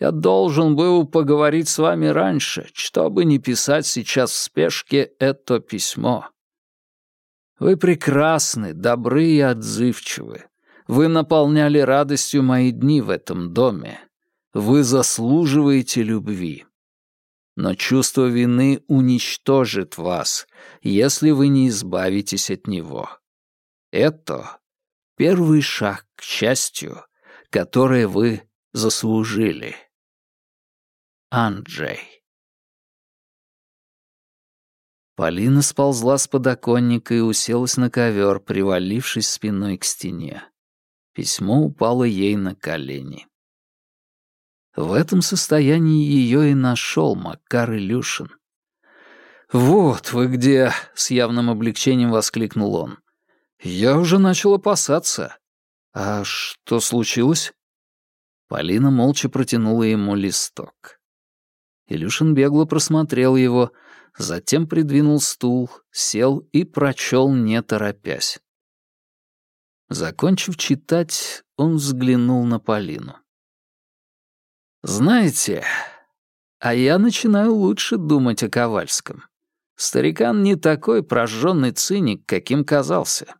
Я должен был поговорить с вами раньше, чтобы не писать сейчас в спешке это письмо. Вы прекрасны, добры и отзывчивы. Вы наполняли радостью мои дни в этом доме. Вы заслуживаете любви. Но чувство вины уничтожит вас, если вы не избавитесь от него. Это первый шаг к счастью, которое вы заслужили. Анджей Полина сползла с подоконника и уселась на ковер, привалившись спиной к стене. Письмо упало ей на колени. В этом состоянии ее и нашел Макар Илюшин. «Вот вы где!» — с явным облегчением воскликнул он. «Я уже начал опасаться. А что случилось?» Полина молча протянула ему листок. Илюшин бегло просмотрел его — затем придвинул стул, сел и прочел, не торопясь. Закончив читать, он взглянул на Полину. «Знаете, а я начинаю лучше думать о Ковальском. Старикан не такой прожженный циник, каким казался».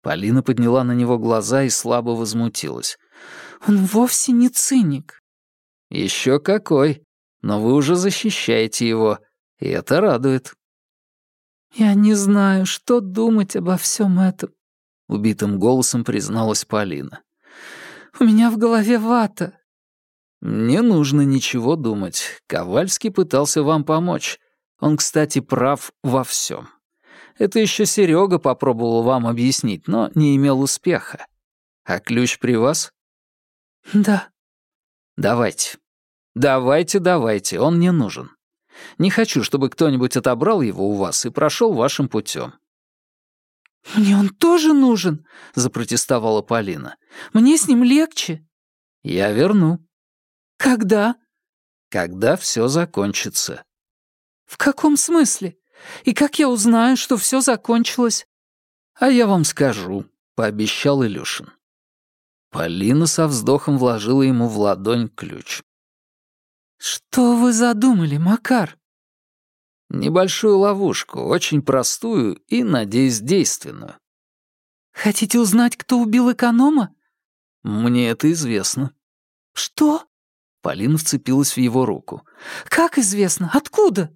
Полина подняла на него глаза и слабо возмутилась. «Он вовсе не циник». «Еще какой, но вы уже защищаете его. И это радует. «Я не знаю, что думать обо всем этом», — убитым голосом призналась Полина. «У меня в голове вата». «Не нужно ничего думать. Ковальский пытался вам помочь. Он, кстати, прав во всем. Это еще Серега попробовал вам объяснить, но не имел успеха. А ключ при вас? Да. Давайте. Давайте, давайте, он мне нужен. Не хочу, чтобы кто-нибудь отобрал его у вас и прошел вашим путем. «Мне он тоже нужен», — запротестовала Полина. «Мне с ним легче». «Я верну». «Когда?» «Когда все закончится». «В каком смысле? И как я узнаю, что все закончилось?» «А я вам скажу», — пообещал Илюшин. Полина со вздохом вложила ему в ладонь ключ. «Что вы задумали, Макар?» «Небольшую ловушку, очень простую и, надеюсь, действенную». «Хотите узнать, кто убил эконома?» «Мне это известно». «Что?» Полина вцепилась в его руку. «Как известно? Откуда?»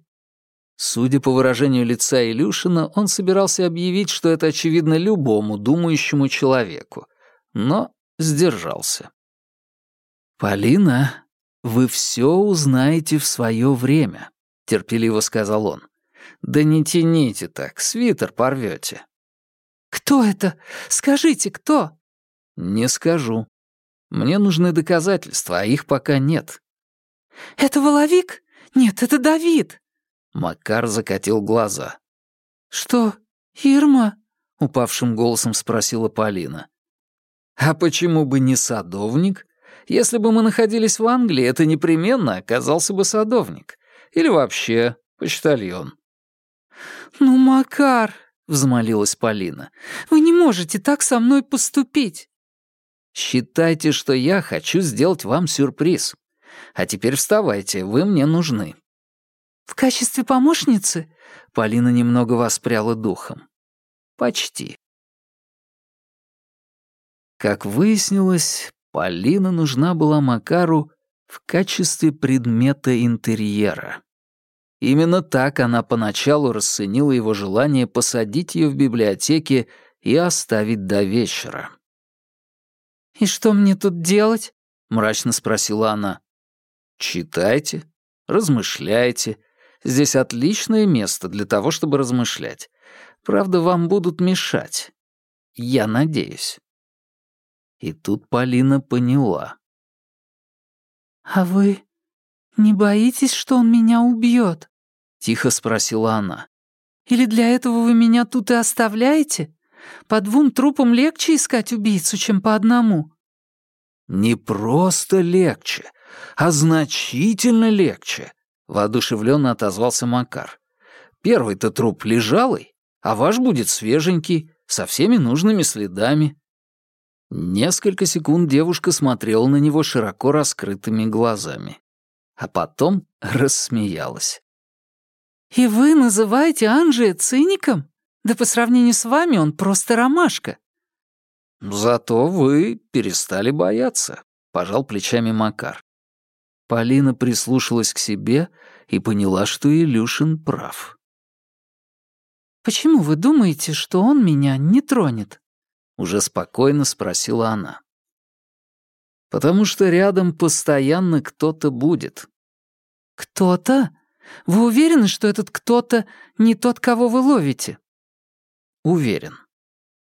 Судя по выражению лица Илюшина, он собирался объявить, что это очевидно любому думающему человеку, но сдержался. «Полина, «Вы все узнаете в свое время», — терпеливо сказал он. «Да не тяните так, свитер порвете». «Кто это? Скажите, кто?» «Не скажу. Мне нужны доказательства, а их пока нет». «Это Воловик? Нет, это Давид!» Макар закатил глаза. «Что, Ирма?» — упавшим голосом спросила Полина. «А почему бы не садовник?» Если бы мы находились в Англии, это непременно оказался бы садовник. Или вообще почтальон. «Ну, Макар!» — взмолилась Полина. «Вы не можете так со мной поступить!» «Считайте, что я хочу сделать вам сюрприз. А теперь вставайте, вы мне нужны». «В качестве помощницы?» — Полина немного воспряла духом. «Почти». Как выяснилось, Полина нужна была Макару в качестве предмета интерьера. Именно так она поначалу расценила его желание посадить ее в библиотеке и оставить до вечера. «И что мне тут делать?» — мрачно спросила она. «Читайте, размышляйте. Здесь отличное место для того, чтобы размышлять. Правда, вам будут мешать. Я надеюсь». И тут Полина поняла. «А вы не боитесь, что он меня убьет? тихо спросила она. «Или для этого вы меня тут и оставляете? По двум трупам легче искать убийцу, чем по одному». «Не просто легче, а значительно легче», — воодушевленно отозвался Макар. «Первый-то труп лежалый, а ваш будет свеженький, со всеми нужными следами. Несколько секунд девушка смотрела на него широко раскрытыми глазами, а потом рассмеялась. «И вы называете Анжия циником? Да по сравнению с вами он просто ромашка». «Ну, «Зато вы перестали бояться», — пожал плечами Макар. Полина прислушалась к себе и поняла, что Илюшин прав. «Почему вы думаете, что он меня не тронет?» — уже спокойно спросила она. «Потому что рядом постоянно кто-то будет». «Кто-то? Вы уверены, что этот кто-то не тот, кого вы ловите?» «Уверен.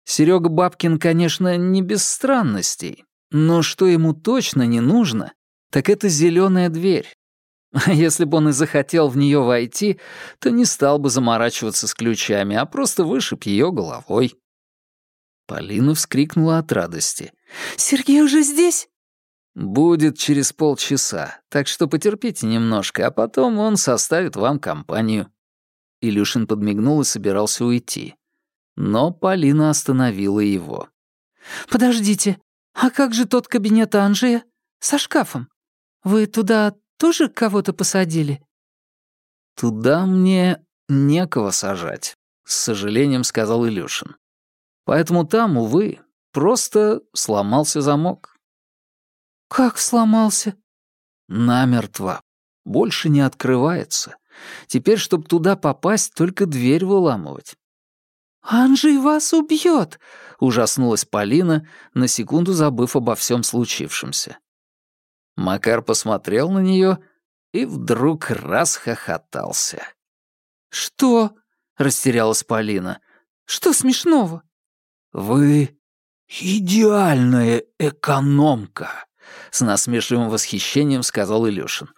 Серега Бабкин, конечно, не без странностей, но что ему точно не нужно, так это зеленая дверь. А [LAUGHS] если бы он и захотел в нее войти, то не стал бы заморачиваться с ключами, а просто вышиб ее головой. Полина вскрикнула от радости. «Сергей уже здесь?» «Будет через полчаса, так что потерпите немножко, а потом он составит вам компанию». Илюшин подмигнул и собирался уйти. Но Полина остановила его. «Подождите, а как же тот кабинет Анжия? Со шкафом? Вы туда тоже кого-то посадили?» «Туда мне некого сажать», — с сожалением сказал Илюшин. Поэтому там, увы, просто сломался замок. «Как сломался?» «Намертво. Больше не открывается. Теперь, чтобы туда попасть, только дверь выламывать». «Анжей вас убьет!» — ужаснулась Полина, на секунду забыв обо всем случившемся. Макар посмотрел на нее и вдруг расхохотался. «Что?» — растерялась Полина. «Что смешного?» Вы идеальная экономка, с насмешливым восхищением сказал Илюшин.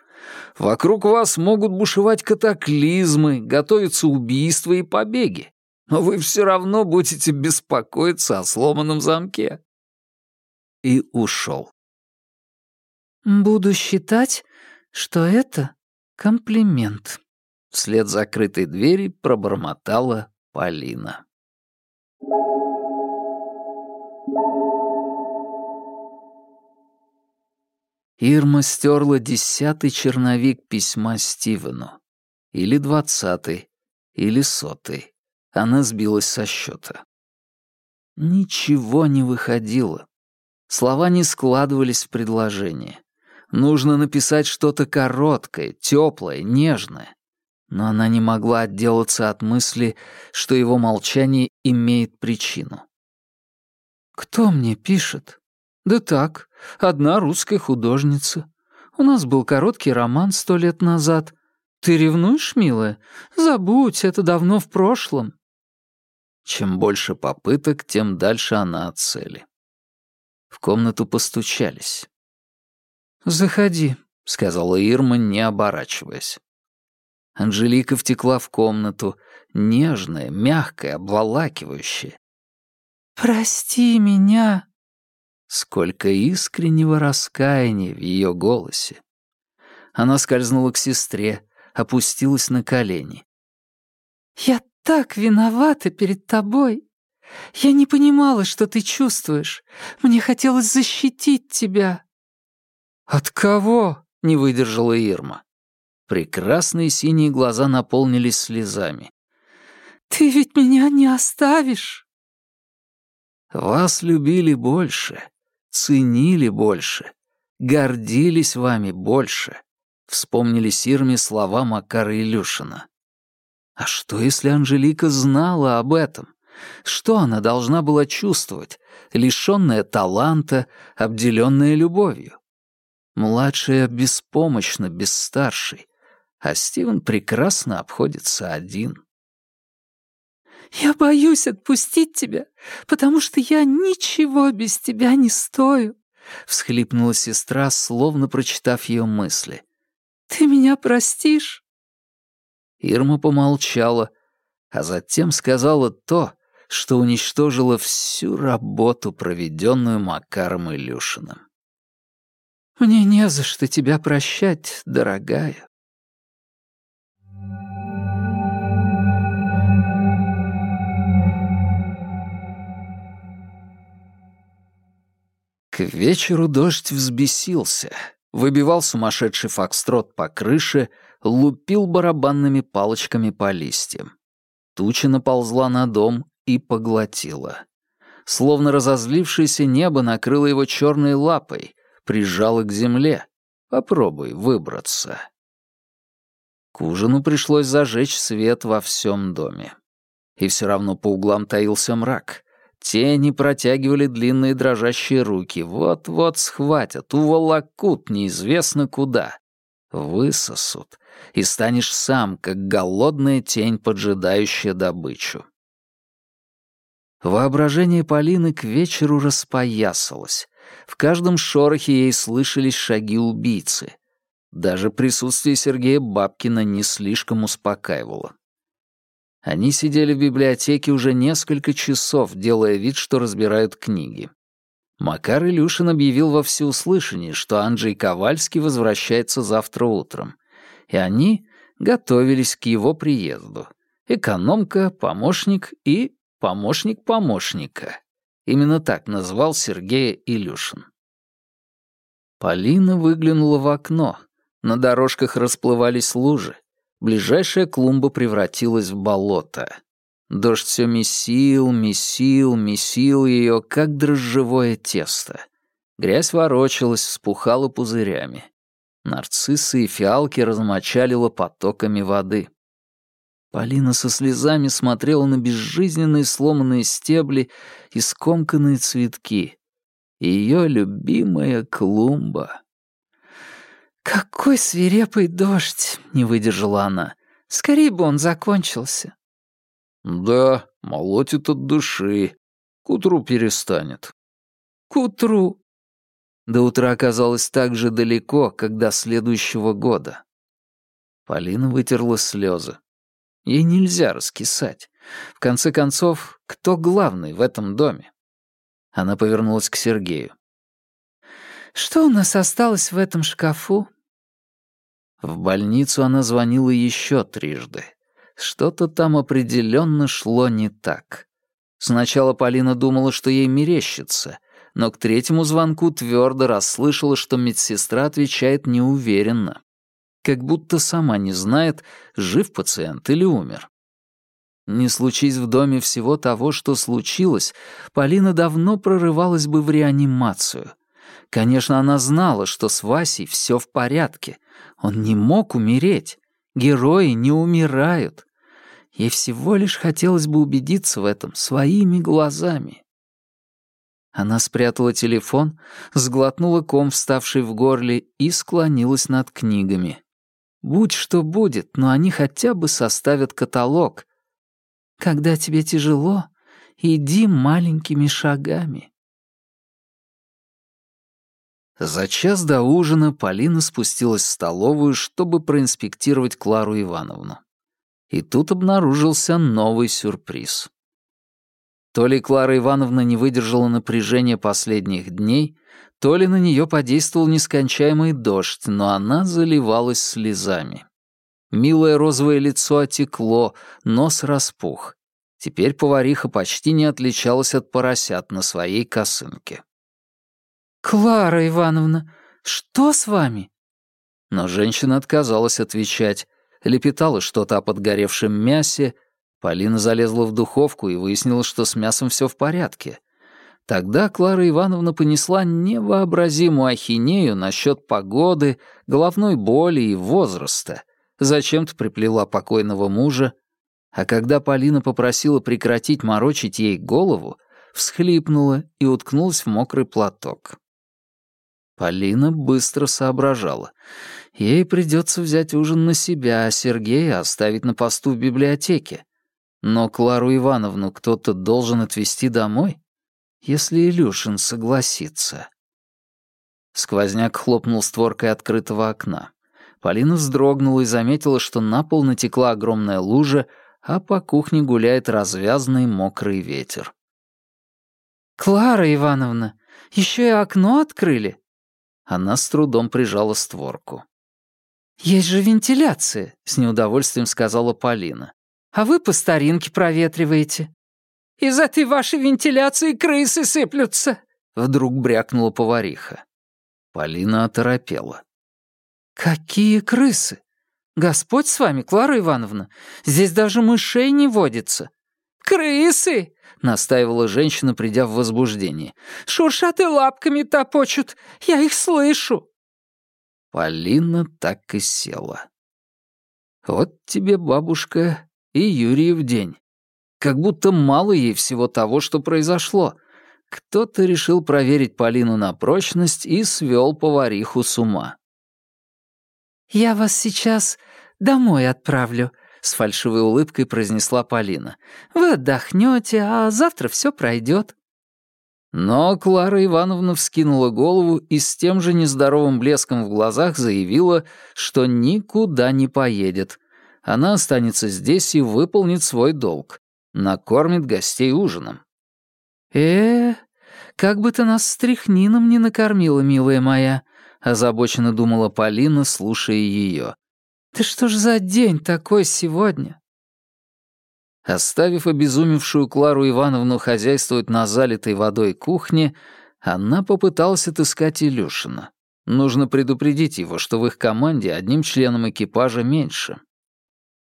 Вокруг вас могут бушевать катаклизмы, готовятся убийства и побеги, но вы все равно будете беспокоиться о сломанном замке. И ушел. Буду считать, что это комплимент. Вслед закрытой двери пробормотала Полина. Thank you. Ирма стерла десятый черновик письма Стивену. Или двадцатый, или сотый. Она сбилась со счета. Ничего не выходило. Слова не складывались в предложение. Нужно написать что-то короткое, теплое, нежное. Но она не могла отделаться от мысли, что его молчание имеет причину. «Кто мне пишет?» «Да так, одна русская художница. У нас был короткий роман сто лет назад. Ты ревнуешь, милая? Забудь, это давно в прошлом». Чем больше попыток, тем дальше она от цели. В комнату постучались. «Заходи», — сказала Ирма, не оборачиваясь. Анжелика втекла в комнату, нежная, мягкая, обволакивающая, «Прости меня!» Сколько искреннего раскаяния в ее голосе. Она скользнула к сестре, опустилась на колени. «Я так виновата перед тобой. Я не понимала, что ты чувствуешь. Мне хотелось защитить тебя». «От кого?» — не выдержала Ирма. Прекрасные синие глаза наполнились слезами. «Ты ведь меня не оставишь!» Вас любили больше, ценили больше, гордились вами больше», — вспомнили Сирме слова Макара Илюшина. А что, если Анжелика знала об этом? Что она должна была чувствовать, лишённая таланта, обделённая любовью? Младшая беспомощна без старшей, а Стивен прекрасно обходится один. Я боюсь отпустить тебя, потому что я ничего без тебя не стою», — всхлипнула сестра, словно прочитав ее мысли. «Ты меня простишь?» Ирма помолчала, а затем сказала то, что уничтожило всю работу, проведенную Макаром Илюшиным. «Мне не за что тебя прощать, дорогая. Вечеру дождь взбесился, выбивал сумасшедший фокстрот по крыше, лупил барабанными палочками по листьям. Туча наползла на дом и поглотила. Словно разозлившееся небо накрыло его черной лапой, прижало к земле. Попробуй выбраться. К ужину пришлось зажечь свет во всем доме. И все равно по углам таился мрак. Тени протягивали длинные дрожащие руки, вот-вот схватят, уволокут неизвестно куда. Высосут, и станешь сам, как голодная тень, поджидающая добычу. Воображение Полины к вечеру распоясалось. В каждом шорохе ей слышались шаги убийцы. Даже присутствие Сергея Бабкина не слишком успокаивало. Они сидели в библиотеке уже несколько часов, делая вид, что разбирают книги. Макар Илюшин объявил во всеуслышание, что Анджей Ковальский возвращается завтра утром. И они готовились к его приезду. Экономка, помощник и помощник помощника. Именно так назвал Сергея Илюшин. Полина выглянула в окно. На дорожках расплывались лужи. Ближайшая клумба превратилась в болото. Дождь все месил, месил, месил ее, как дрожжевое тесто. Грязь ворочалась, вспухала пузырями. Нарциссы и фиалки размочалило потоками воды. Полина со слезами смотрела на безжизненные сломанные стебли и скомканные цветки. Ее любимая клумба. «Какой свирепый дождь!» — не выдержала она. Скорей бы он закончился». «Да, молотит от души. К утру перестанет». «К утру». До утра оказалось так же далеко, как до следующего года. Полина вытерла слезы. Ей нельзя раскисать. В конце концов, кто главный в этом доме? Она повернулась к Сергею. Что у нас осталось в этом шкафу? В больницу она звонила еще трижды. Что-то там определенно шло не так. Сначала Полина думала, что ей мерещится, но к третьему звонку твердо расслышала, что медсестра отвечает неуверенно. Как будто сама не знает, жив пациент или умер. Не случись в доме всего того, что случилось, Полина давно прорывалась бы в реанимацию — Конечно, она знала, что с Васей все в порядке. Он не мог умереть. Герои не умирают. Ей всего лишь хотелось бы убедиться в этом своими глазами. Она спрятала телефон, сглотнула ком, вставший в горле, и склонилась над книгами. Будь что будет, но они хотя бы составят каталог. «Когда тебе тяжело, иди маленькими шагами». За час до ужина Полина спустилась в столовую, чтобы проинспектировать Клару Ивановну. И тут обнаружился новый сюрприз. То ли Клара Ивановна не выдержала напряжения последних дней, то ли на нее подействовал нескончаемый дождь, но она заливалась слезами. Милое розовое лицо отекло, нос распух. Теперь повариха почти не отличалась от поросят на своей косынке. «Клара Ивановна, что с вами?» Но женщина отказалась отвечать, лепетала что-то о подгоревшем мясе. Полина залезла в духовку и выяснила, что с мясом все в порядке. Тогда Клара Ивановна понесла невообразимую ахинею насчет погоды, головной боли и возраста. Зачем-то приплела покойного мужа. А когда Полина попросила прекратить морочить ей голову, всхлипнула и уткнулась в мокрый платок. Полина быстро соображала. Ей придется взять ужин на себя, а Сергея оставить на посту в библиотеке. Но Клару Ивановну кто-то должен отвезти домой, если Илюшин согласится. Сквозняк хлопнул створкой открытого окна. Полина вздрогнула и заметила, что на пол натекла огромная лужа, а по кухне гуляет развязный мокрый ветер. «Клара Ивановна, еще и окно открыли!» Она с трудом прижала створку. «Есть же вентиляция», — с неудовольствием сказала Полина. «А вы по старинке проветриваете». «Из этой вашей вентиляции крысы сыплются», — вдруг брякнула повариха. Полина оторопела. «Какие крысы? Господь с вами, Клара Ивановна, здесь даже мышей не водится». «Крысы!» — настаивала женщина, придя в возбуждение. «Шуршат и лапками топочут! Я их слышу!» Полина так и села. «Вот тебе, бабушка, и Юрьев день. Как будто мало ей всего того, что произошло. Кто-то решил проверить Полину на прочность и свел повариху с ума». «Я вас сейчас домой отправлю», — с фальшивой улыбкой произнесла Полина. «Вы отдохнете, а завтра все пройдет». Но Клара Ивановна вскинула голову и с тем же нездоровым блеском в глазах заявила, что никуда не поедет. Она останется здесь и выполнит свой долг. Накормит гостей ужином. э как бы ты нас стряхнином не накормила, милая моя», — озабоченно думала Полина, слушая ее. Ты что ж за день такой сегодня? Оставив обезумевшую Клару Ивановну хозяйствовать на залитой водой кухне, она попыталась отыскать Илюшина. Нужно предупредить его, что в их команде одним членом экипажа меньше.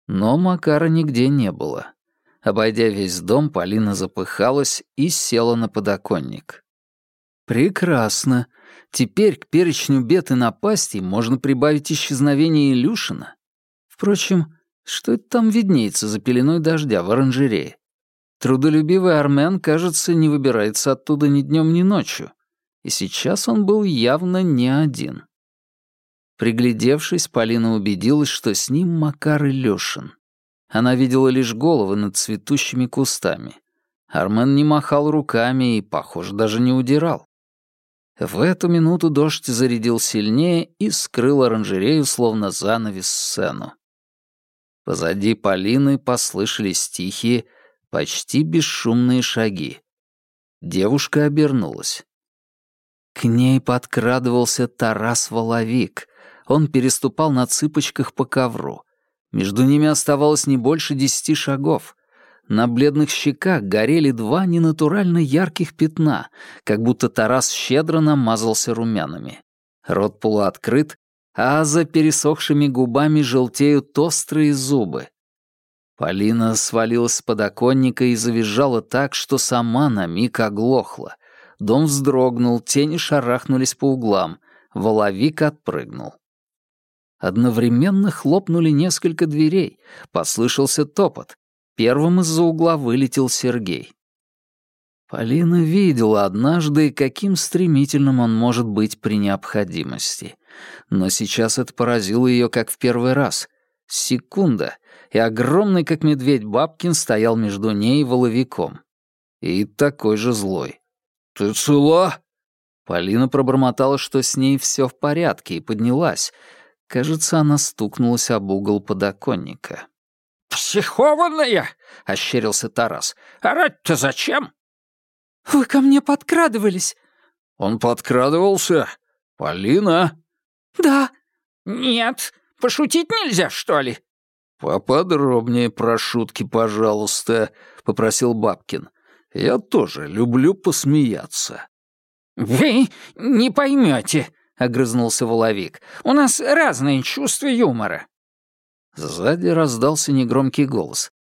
Но Макара нигде не было. Обойдя весь дом, Полина запыхалась и села на подоконник. «Прекрасно. Теперь к перечню бед и напастей можно прибавить исчезновение Илюшина. Впрочем, что это там виднеется за пеленой дождя в оранжерее? Трудолюбивый армян, кажется, не выбирается оттуда ни днем, ни ночью. И сейчас он был явно не один. Приглядевшись, Полина убедилась, что с ним Макар Илюшин. Она видела лишь головы над цветущими кустами. Армен не махал руками и, похоже, даже не удирал. В эту минуту дождь зарядил сильнее и скрыл оранжерею, словно занавес сцену. Позади Полины послышались тихие, почти бесшумные шаги. Девушка обернулась. К ней подкрадывался Тарас Воловик. Он переступал на цыпочках по ковру. Между ними оставалось не больше десяти шагов на бледных щеках горели два ненатурально ярких пятна, как будто Тарас щедро намазался румянами. Рот полуоткрыт, а за пересохшими губами желтеют острые зубы. Полина свалилась с подоконника и завизжала так, что сама на миг оглохла. Дом вздрогнул, тени шарахнулись по углам, воловик отпрыгнул. Одновременно хлопнули несколько дверей, послышался топот. Первым из-за угла вылетел Сергей. Полина видела однажды, каким стремительным он может быть при необходимости. Но сейчас это поразило ее как в первый раз. Секунда, и огромный, как медведь, Бабкин стоял между ней и воловиком. И такой же злой. «Ты цела?» Полина пробормотала, что с ней все в порядке, и поднялась. Кажется, она стукнулась об угол подоконника. «Психованная!» — ощерился Тарас. «Орать-то зачем?» «Вы ко мне подкрадывались!» «Он подкрадывался? Полина?» «Да». «Нет. Пошутить нельзя, что ли?» «Поподробнее про шутки, пожалуйста», — попросил Бабкин. «Я тоже люблю посмеяться». «Вы не поймете», — огрызнулся Воловик. «У нас разные чувства юмора». Сзади раздался негромкий голос.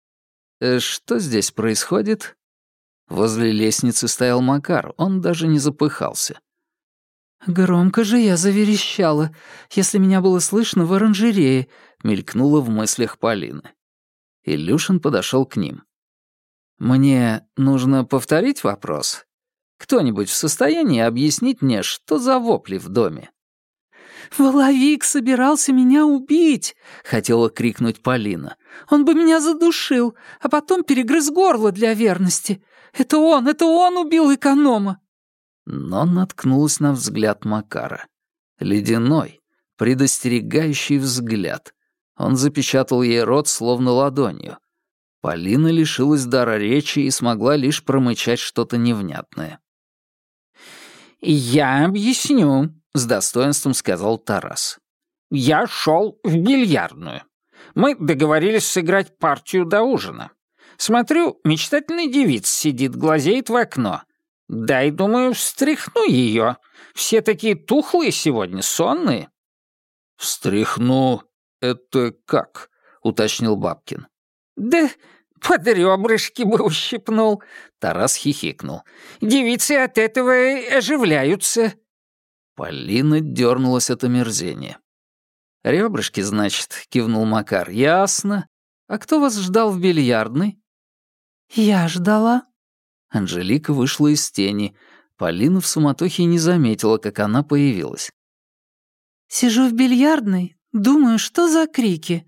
«Э, «Что здесь происходит?» Возле лестницы стоял Макар, он даже не запыхался. «Громко же я заверещала. Если меня было слышно в оранжерее», — мелькнула в мыслях Полины. Илюшин подошел к ним. «Мне нужно повторить вопрос. Кто-нибудь в состоянии объяснить мне, что за вопли в доме?» «Воловик собирался меня убить!» — хотела крикнуть Полина. «Он бы меня задушил, а потом перегрыз горло для верности. Это он, это он убил эконома!» Но наткнулась на взгляд Макара. Ледяной, предостерегающий взгляд. Он запечатал ей рот словно ладонью. Полина лишилась дара речи и смогла лишь промычать что-то невнятное. «Я объясню», — с достоинством сказал Тарас. «Я шел в бильярдную. Мы договорились сыграть партию до ужина. Смотрю, мечтательный девица сидит, глазеет в окно. Дай, думаю, встряхну ее. Все такие тухлые сегодня, сонные». «Встряхну — это как?» — уточнил Бабкин. «Да под ребрышки бы ущипнул», — Тарас хихикнул. «Девицы от этого оживляются». Полина дернулась от омерзения. «Ребрышки, значит», — кивнул Макар. «Ясно. А кто вас ждал в бильярдной?» «Я ждала». Анжелика вышла из тени. Полина в суматохе не заметила, как она появилась. «Сижу в бильярдной, думаю, что за крики.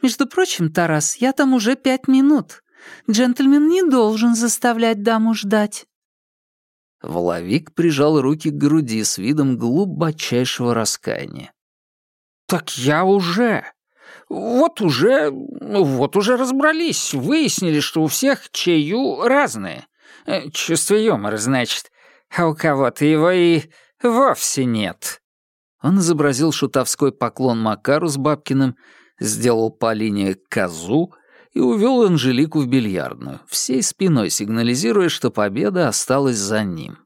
Между прочим, Тарас, я там уже пять минут. Джентльмен не должен заставлять даму ждать». Воловик прижал руки к груди с видом глубочайшего раскаяния. «Так я уже! Вот уже... Ну вот уже разобрались, выяснили, что у всех чаю разные. Э, чувство юмора, значит. А у кого-то его и вовсе нет». Он изобразил шутовской поклон Макару с Бабкиным, сделал по линии козу и увел Анжелику в бильярдную, всей спиной сигнализируя, что победа осталась за ним.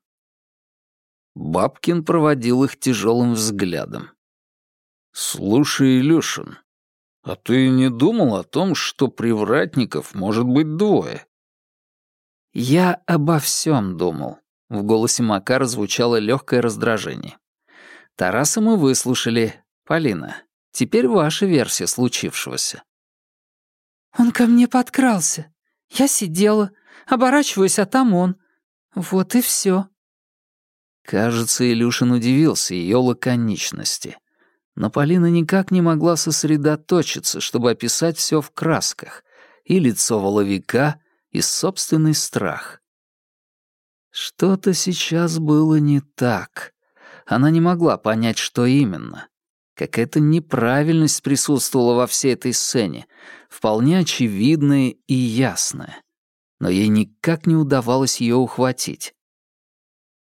Бабкин проводил их тяжелым взглядом. «Слушай, Илюшин, а ты не думал о том, что привратников может быть двое?» «Я обо всем думал», — в голосе Макара звучало легкое раздражение. «Тараса мы выслушали. Полина, теперь ваша версия случившегося. Он ко мне подкрался. Я сидела, оборачиваюсь, а там он. Вот и все. Кажется, Илюшин удивился ее лаконичности. Но Полина никак не могла сосредоточиться, чтобы описать все в красках. И лицо воловика, и собственный страх. Что-то сейчас было не так. Она не могла понять, что именно. Какая-то неправильность присутствовала во всей этой сцене, вполне очевидное и ясное. Но ей никак не удавалось ее ухватить.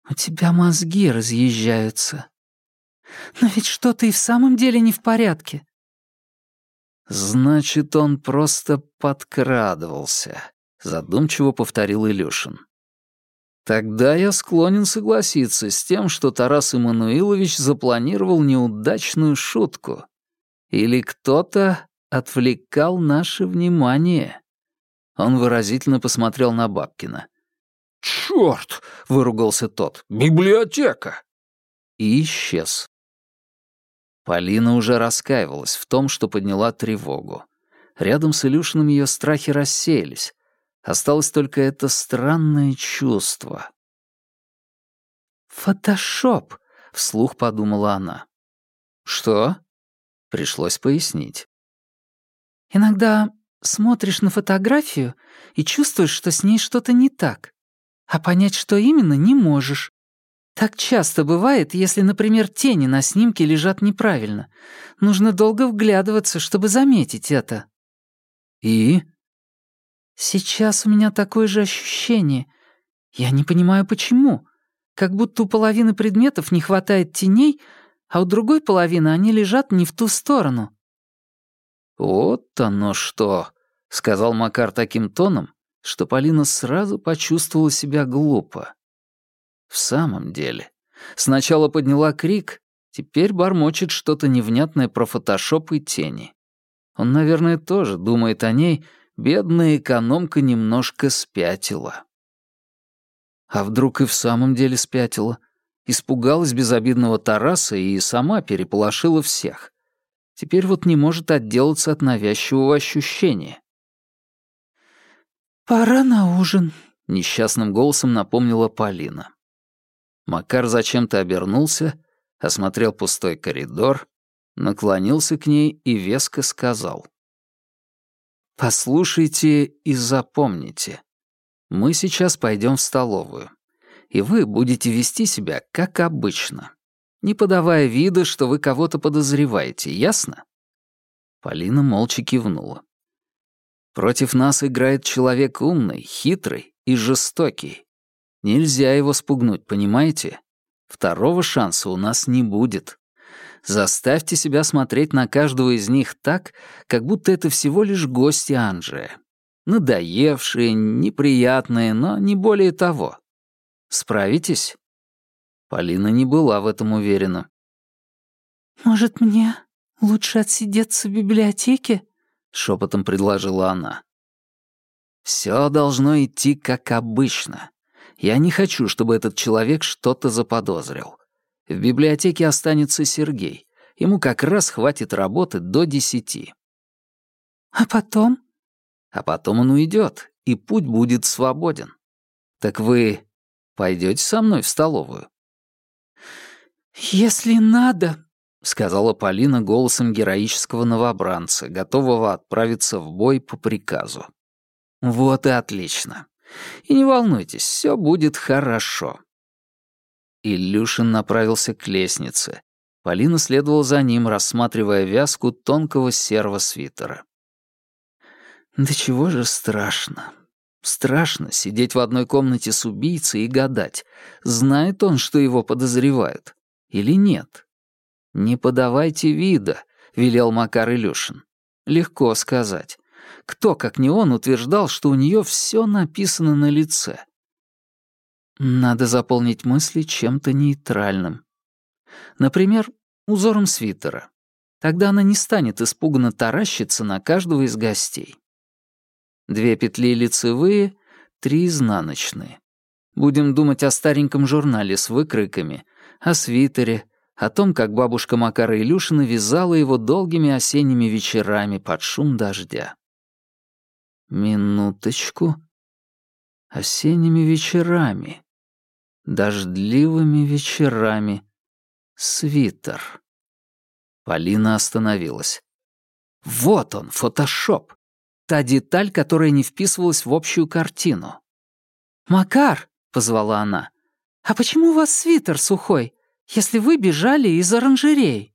«У тебя мозги разъезжаются», но ведь что-то и в самом деле не в порядке. Значит, он просто подкрадывался, задумчиво повторил Илюшин. Тогда я склонен согласиться с тем, что Тарас Иммануилович запланировал неудачную шутку. Или кто-то отвлекал наше внимание. Он выразительно посмотрел на Бабкина. «Чёрт!» — выругался тот. «Библиотека!» И исчез. Полина уже раскаивалась в том, что подняла тревогу. Рядом с Илюшиным ее страхи рассеялись. Осталось только это странное чувство. «Фотошоп!» — вслух подумала она. «Что?» Пришлось пояснить. Иногда смотришь на фотографию и чувствуешь, что с ней что-то не так, а понять, что именно, не можешь. Так часто бывает, если, например, тени на снимке лежат неправильно. Нужно долго вглядываться, чтобы заметить это. И? Сейчас у меня такое же ощущение. Я не понимаю, почему. Как будто у половины предметов не хватает теней, а у другой половины они лежат не в ту сторону. «Вот оно что!» — сказал Макар таким тоном, что Полина сразу почувствовала себя глупо. В самом деле, сначала подняла крик, теперь бормочет что-то невнятное про фотошоп и тени. Он, наверное, тоже думает о ней, бедная экономка немножко спятила. А вдруг и в самом деле спятила? Испугалась безобидного Тараса и сама переполошила всех теперь вот не может отделаться от навязчивого ощущения. «Пора на ужин», — несчастным голосом напомнила Полина. Макар зачем-то обернулся, осмотрел пустой коридор, наклонился к ней и веско сказал. «Послушайте и запомните. Мы сейчас пойдем в столовую, и вы будете вести себя как обычно не подавая вида, что вы кого-то подозреваете, ясно?» Полина молча кивнула. «Против нас играет человек умный, хитрый и жестокий. Нельзя его спугнуть, понимаете? Второго шанса у нас не будет. Заставьте себя смотреть на каждого из них так, как будто это всего лишь гости Анджия. Надоевшие, неприятные, но не более того. Справитесь?» Полина не была в этом уверена. «Может, мне лучше отсидеться в библиотеке?» — шепотом предложила она. «Все должно идти как обычно. Я не хочу, чтобы этот человек что-то заподозрил. В библиотеке останется Сергей. Ему как раз хватит работы до десяти». «А потом?» «А потом он уйдет, и путь будет свободен. Так вы пойдете со мной в столовую?» «Если надо», — сказала Полина голосом героического новобранца, готового отправиться в бой по приказу. «Вот и отлично. И не волнуйтесь, все будет хорошо». Илюшин направился к лестнице. Полина следовала за ним, рассматривая вязку тонкого серого свитера. «Да чего же страшно. Страшно сидеть в одной комнате с убийцей и гадать, знает он, что его подозревают» или нет? «Не подавайте вида», — велел Макар Илюшин. Легко сказать. Кто, как не он, утверждал, что у нее все написано на лице? Надо заполнить мысли чем-то нейтральным. Например, узором свитера. Тогда она не станет испуганно таращиться на каждого из гостей. Две петли лицевые, три изнаночные. Будем думать о стареньком журнале с выкройками о свитере, о том, как бабушка Макара Илюшина вязала его долгими осенними вечерами под шум дождя. Минуточку. Осенними вечерами. Дождливыми вечерами. Свитер. Полина остановилась. Вот он, фотошоп. Та деталь, которая не вписывалась в общую картину. «Макар!» — позвала она. «А почему у вас свитер сухой, если вы бежали из оранжерей?»